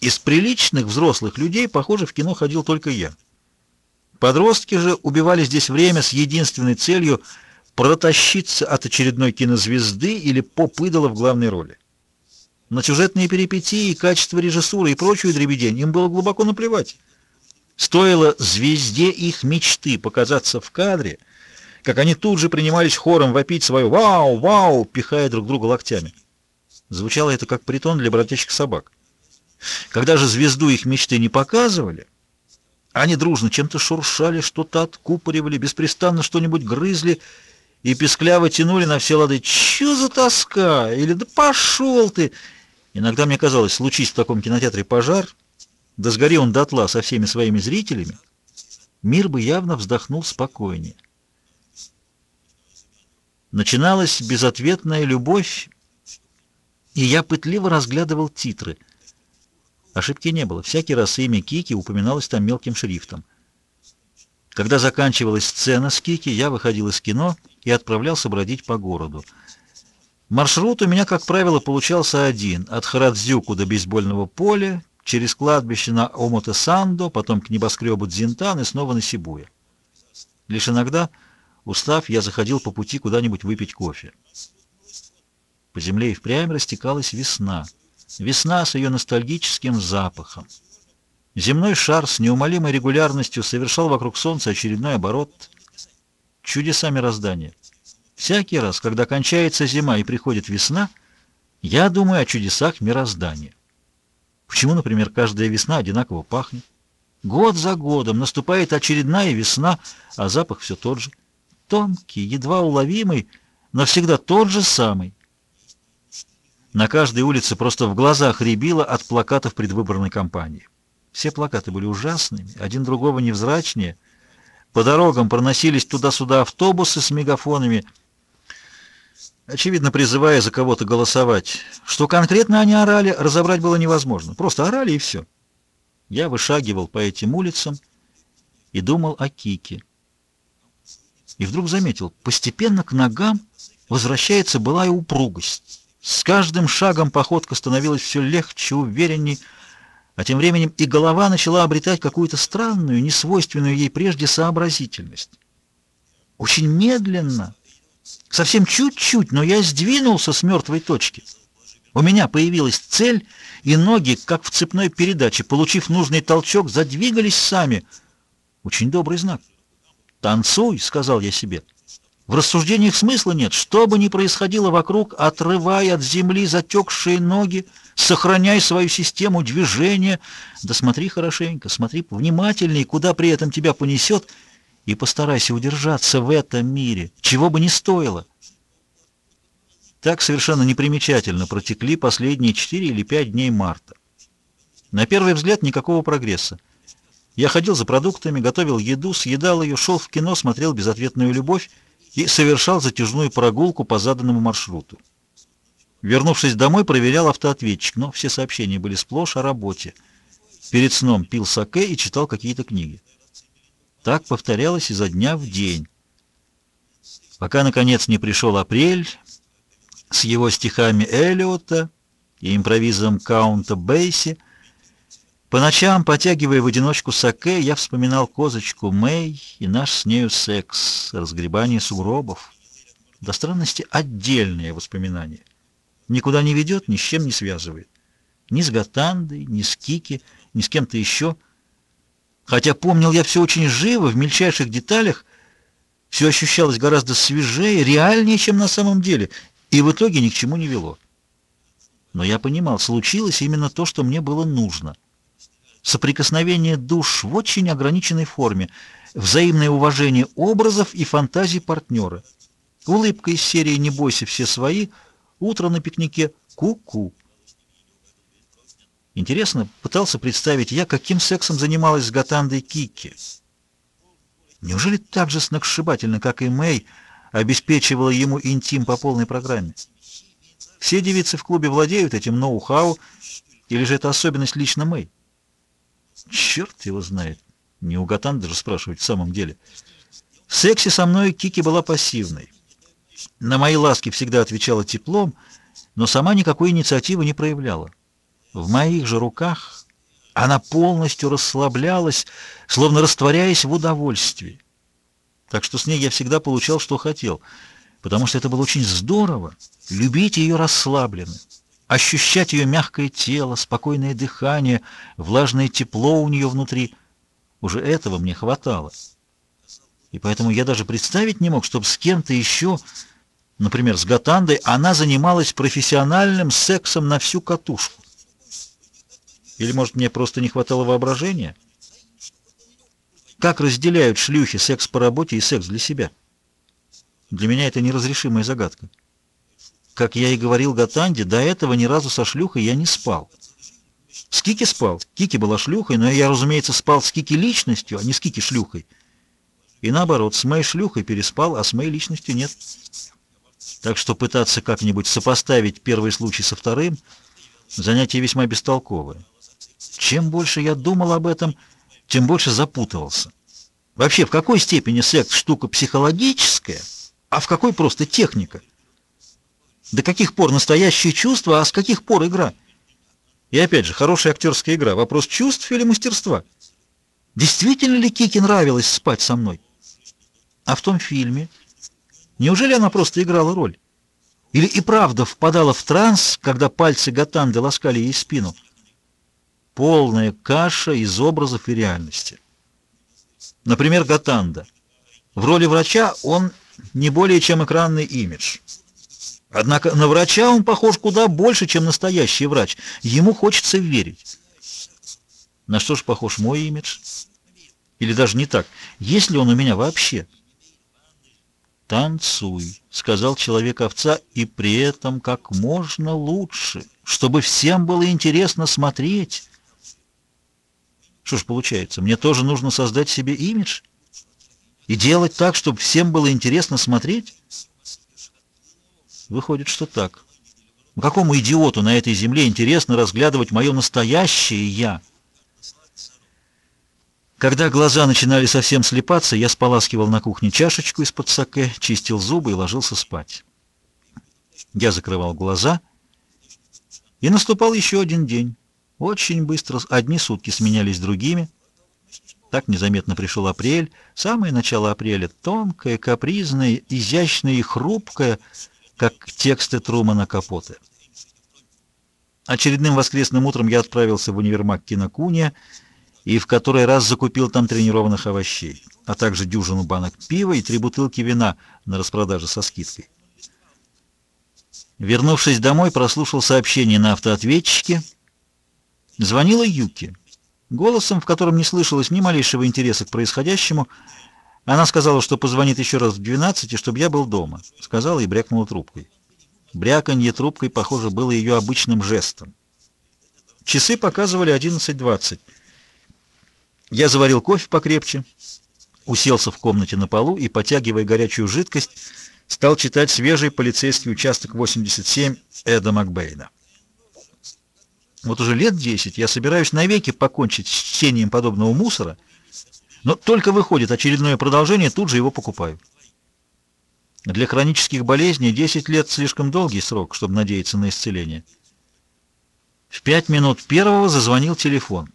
Из приличных взрослых людей, похоже, в кино ходил только я. Подростки же убивали здесь время с единственной целью протащиться от очередной кинозвезды или поп-идола в главной роли. На сюжетные перипетии, качество режиссуры и прочую дребедень им было глубоко наплевать. Стоило звезде их мечты показаться в кадре — как они тут же принимались хором вопить свое «Вау! Вау!», пихая друг друга локтями. Звучало это как притон для бродячих собак. Когда же звезду их мечты не показывали, они дружно чем-то шуршали, что-то откупоривали, беспрестанно что-нибудь грызли и пескляво тянули на все лады «Чё за тоска?» или «Да пошел ты!» Иногда мне казалось, случись в таком кинотеатре пожар, да сгори он дотла со всеми своими зрителями, мир бы явно вздохнул спокойнее. Начиналась безответная любовь, и я пытливо разглядывал титры. Ошибки не было. Всякий раз имя Кики упоминалось там мелким шрифтом. Когда заканчивалась сцена с Кики, я выходил из кино и отправлялся бродить по городу. Маршрут у меня, как правило, получался один. От Харадзюку до бейсбольного поля, через кладбище на Омоте-Сандо, потом к небоскребу Дзинтан и снова на Сибуя. Лишь иногда Устав, я заходил по пути куда-нибудь выпить кофе. По земле и впрямь растекалась весна. Весна с ее ностальгическим запахом. Земной шар с неумолимой регулярностью совершал вокруг Солнца очередной оборот. Чудеса мироздания. Всякий раз, когда кончается зима и приходит весна, я думаю о чудесах мироздания. Почему, например, каждая весна одинаково пахнет? Год за годом наступает очередная весна, а запах все тот же тонкий, едва уловимый, но всегда тот же самый. На каждой улице просто в глазах рябило от плакатов предвыборной кампании. Все плакаты были ужасными, один другого невзрачнее. По дорогам проносились туда-сюда автобусы с мегафонами, очевидно призывая за кого-то голосовать. Что конкретно они орали, разобрать было невозможно. Просто орали и все. Я вышагивал по этим улицам и думал о Кике и вдруг заметил, постепенно к ногам возвращается былая упругость. С каждым шагом походка становилась все легче, уверенней, а тем временем и голова начала обретать какую-то странную, несвойственную ей прежде сообразительность. Очень медленно, совсем чуть-чуть, но я сдвинулся с мертвой точки. У меня появилась цель, и ноги, как в цепной передаче, получив нужный толчок, задвигались сами. Очень добрый знак. «Танцуй», — сказал я себе. В рассуждениях смысла нет. Что бы ни происходило вокруг, отрывай от земли затекшие ноги, сохраняй свою систему движения. Да смотри хорошенько, смотри внимательнее, куда при этом тебя понесет, и постарайся удержаться в этом мире, чего бы ни стоило. Так совершенно непримечательно протекли последние четыре или пять дней марта. На первый взгляд никакого прогресса. Я ходил за продуктами, готовил еду, съедал ее, шел в кино, смотрел «Безответную любовь» и совершал затяжную прогулку по заданному маршруту. Вернувшись домой, проверял автоответчик, но все сообщения были сплошь о работе. Перед сном пил саке и читал какие-то книги. Так повторялось изо дня в день. Пока, наконец, не пришел апрель с его стихами Эллиота и импровизом Каунта Бейси, по ночам, потягивая в одиночку саке, я вспоминал козочку Мэй и наш с нею секс, разгребание сугробов. До странности отдельные воспоминания. Никуда не ведет, ни с чем не связывает. Ни с Гатандой, ни с Кики, ни с кем-то еще. Хотя помнил я все очень живо, в мельчайших деталях, все ощущалось гораздо свежее, реальнее, чем на самом деле, и в итоге ни к чему не вело. Но я понимал, случилось именно то, что мне было нужно — соприкосновение душ в очень ограниченной форме, взаимное уважение образов и фантазий партнера. Улыбка из серии «Не бойся, все свои», утро на пикнике «Ку-ку». Интересно, пытался представить я, каким сексом занималась с Гатандой Кики. Неужели так же сногсшибательно, как и Мэй, обеспечивала ему интим по полной программе? Все девицы в клубе владеют этим ноу-хау, или же это особенность лично Мэй? Черт его знает. Не у даже спрашивать в самом деле. В сексе со мной Кики была пассивной. На мои ласки всегда отвечала теплом, но сама никакой инициативы не проявляла. В моих же руках она полностью расслаблялась, словно растворяясь в удовольствии. Так что с ней я всегда получал, что хотел, потому что это было очень здорово, любить ее расслабленно ощущать ее мягкое тело, спокойное дыхание, влажное тепло у нее внутри. Уже этого мне хватало. И поэтому я даже представить не мог, чтобы с кем-то еще, например, с Гатандой, она занималась профессиональным сексом на всю катушку. Или, может, мне просто не хватало воображения? Как разделяют шлюхи секс по работе и секс для себя? Для меня это неразрешимая загадка. Как я и говорил Гатанде, до этого ни разу со шлюхой я не спал. С Кики спал. Кики была шлюхой, но я, разумеется, спал с Кики личностью, а не с Кики шлюхой. И наоборот, с моей шлюхой переспал, а с моей личностью нет. Так что пытаться как-нибудь сопоставить первый случай со вторым — занятие весьма бестолковое. Чем больше я думал об этом, тем больше запутывался. Вообще, в какой степени секс — штука психологическая, а в какой просто техника — до каких пор настоящие чувства, а с каких пор игра? И опять же, хорошая актерская игра. Вопрос чувств или мастерства? Действительно ли Кике нравилось спать со мной? А в том фильме? Неужели она просто играла роль? Или и правда впадала в транс, когда пальцы Гатанды ласкали ей спину? Полная каша из образов и реальности. Например, Гатанда. В роли врача он не более чем экранный имидж. Однако на врача он похож куда больше, чем настоящий врач. Ему хочется верить. На что ж похож мой имидж? Или даже не так. Есть ли он у меня вообще? «Танцуй», — сказал человек-овца, — «и при этом как можно лучше, чтобы всем было интересно смотреть». Что ж получается, мне тоже нужно создать себе имидж и делать так, чтобы всем было интересно смотреть? Выходит, что так. Какому идиоту на этой земле интересно разглядывать мое настоящее «я»? Когда глаза начинали совсем слепаться, я споласкивал на кухне чашечку из-под саке, чистил зубы и ложился спать. Я закрывал глаза, и наступал еще один день. Очень быстро одни сутки сменялись другими. Так незаметно пришел апрель, самое начало апреля, тонкое, капризное, изящное и хрупкое — как тексты Трумана Капоте. Очередным воскресным утром я отправился в универмаг Кинокуния и в который раз закупил там тренированных овощей, а также дюжину банок пива и три бутылки вина на распродаже со скидкой. Вернувшись домой, прослушал сообщение на автоответчике. Звонила Юки. Голосом, в котором не слышалось ни малейшего интереса к происходящему, она сказала, что позвонит еще раз в 12, и чтобы я был дома. Сказала и брякнула трубкой. Бряканье трубкой, похоже, было ее обычным жестом. Часы показывали 11.20. Я заварил кофе покрепче, уселся в комнате на полу и, потягивая горячую жидкость, стал читать свежий полицейский участок 87 Эда Макбейна. Вот уже лет 10 я собираюсь навеки покончить с чтением подобного мусора, но только выходит очередное продолжение, тут же его покупаю. Для хронических болезней 10 лет слишком долгий срок, чтобы надеяться на исцеление. В пять минут первого зазвонил телефон.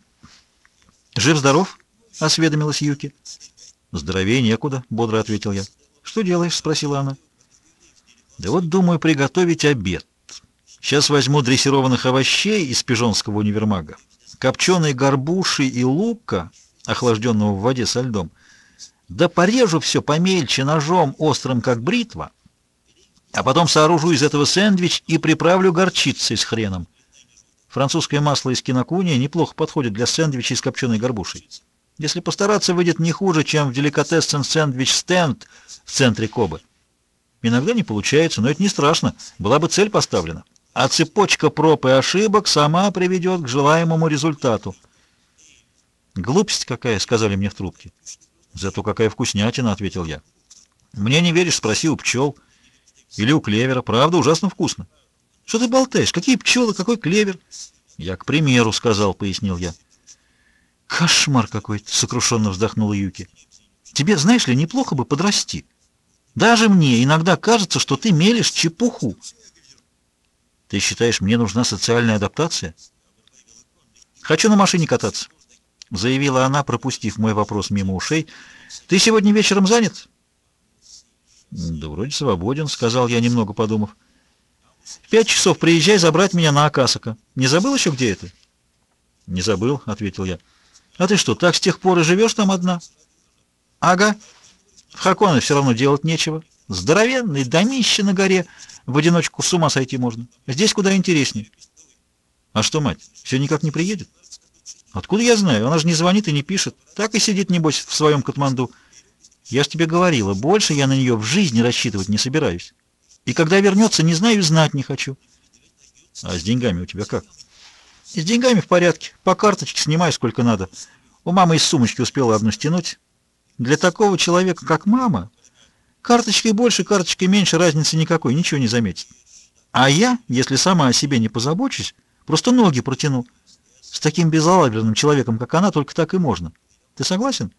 «Жив-здоров?» — осведомилась Юки. «Здоровее некуда», — бодро ответил я. «Что делаешь?» — спросила она. «Да вот думаю приготовить обед. Сейчас возьму дрессированных овощей из пижонского универмага, копченой горбуши и лука, охлажденного в воде со льдом, да порежу все помельче ножом, острым как бритва, а потом сооружу из этого сэндвич и приправлю горчицей с хреном. Французское масло из кинокуния неплохо подходит для сэндвичей с копченой горбушей. Если постараться, выйдет не хуже, чем в деликатесен сэндвич-стенд в центре Кобы. Иногда не получается, но это не страшно, была бы цель поставлена. А цепочка проб и ошибок сама приведет к желаемому результату. «Глупость какая», — сказали мне в трубке. «Зато какая вкуснятина», — ответил я. «Мне не веришь? Спроси у пчел. Или у клевера. Правда, ужасно вкусно». «Что ты болтаешь? Какие пчелы? Какой клевер?» «Я, к примеру, сказал», — пояснил я. «Кошмар какой-то!» — сокрушенно вздохнула Юки. «Тебе, знаешь ли, неплохо бы подрасти. Даже мне иногда кажется, что ты мелешь чепуху». «Ты считаешь, мне нужна социальная адаптация?» «Хочу на машине кататься», — заявила она, пропустив мой вопрос мимо ушей. «Ты сегодня вечером занят?» «Да вроде свободен», — сказал я, немного подумав. «В пять часов приезжай забрать меня на Акасака. Не забыл еще, где это?» «Не забыл», — ответил я. А ты что, так с тех пор и живешь там одна? Ага. В Хаконе все равно делать нечего. Здоровенный домище на горе. В одиночку с ума сойти можно. Здесь куда интереснее. А что, мать, все никак не приедет? Откуда я знаю? Она же не звонит и не пишет. Так и сидит, небось, в своем Катманду. Я ж тебе говорила, больше я на нее в жизни рассчитывать не собираюсь. И когда вернется, не знаю и знать не хочу. А с деньгами у тебя как? С деньгами в порядке. По карточке снимаю сколько надо. У мамы из сумочки успела одну стянуть. Для такого человека, как мама, карточкой больше, карточкой меньше, разницы никакой, ничего не заметит. А я, если сама о себе не позабочусь, просто ноги протяну. С таким безалаберным человеком, как она, только так и можно. Ты согласен?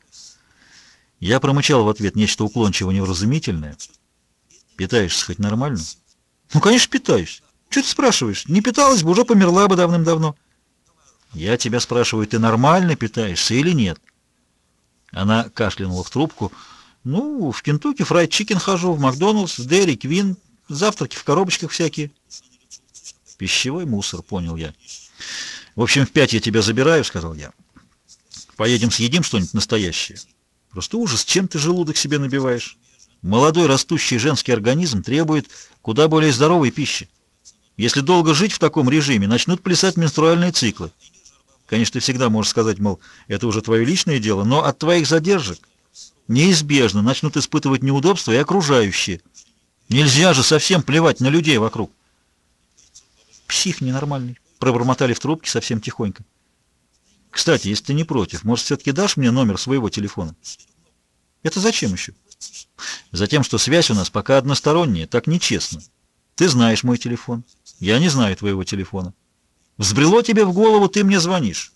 Я промычал в ответ нечто уклончиво невразумительное. Питаешься хоть нормально? Ну, конечно, питаюсь. Что ты спрашиваешь? Не питалась бы, уже померла бы давным-давно. Я тебя спрашиваю, ты нормально питаешься или нет? Она кашлянула в трубку. Ну, в Kentucky Fried Chicken хожу, в Макдоналдс, в Dairy Queen, завтраки в коробочках всякие. Пищевой мусор, понял я. В общем, в пять я тебя забираю, сказал я. Поедем съедим что-нибудь настоящее. Просто ужас, чем ты желудок себе набиваешь? Молодой растущий женский организм требует куда более здоровой пищи. Если долго жить в таком режиме, начнут плясать менструальные циклы. Конечно, ты всегда можешь сказать, мол, это уже твое личное дело, но от твоих задержек неизбежно начнут испытывать неудобства и окружающие. Нельзя же совсем плевать на людей вокруг. Псих ненормальный, пробормотали в трубке совсем тихонько. Кстати, если ты не против, может, все-таки дашь мне номер своего телефона? Это зачем еще? Затем, что связь у нас пока односторонняя, так нечестно. Ты знаешь мой телефон, я не знаю твоего телефона. Взбрело тебе в голову, ты мне звонишь.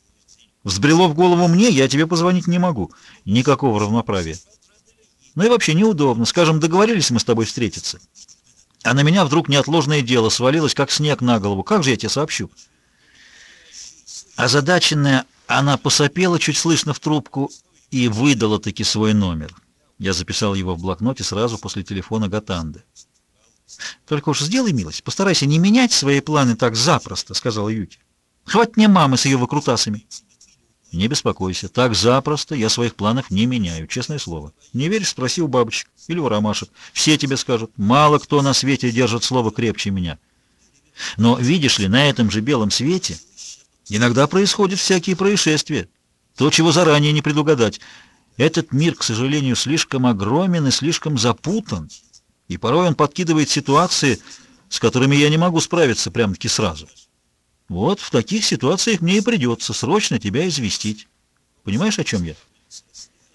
Взбрело в голову мне, я тебе позвонить не могу. Никакого равноправия. Ну и вообще неудобно. Скажем, договорились мы с тобой встретиться. А на меня вдруг неотложное дело свалилось, как снег на голову. Как же я тебе сообщу? Озадаченная, она посопела чуть слышно в трубку и выдала таки свой номер. Я записал его в блокноте сразу после телефона Гатанды. «Только уж сделай милость, постарайся не менять свои планы так запросто», — сказала Юки. «Хватит мне мамы с ее выкрутасами». «Не беспокойся, так запросто я своих планов не меняю, честное слово. Не веришь, спроси у бабочек или у ромашек. Все тебе скажут, мало кто на свете держит слово крепче меня. Но видишь ли, на этом же белом свете иногда происходят всякие происшествия, то, чего заранее не предугадать. Этот мир, к сожалению, слишком огромен и слишком запутан» и порой он подкидывает ситуации, с которыми я не могу справиться прямо-таки сразу. Вот в таких ситуациях мне и придется срочно тебя известить. Понимаешь, о чем я?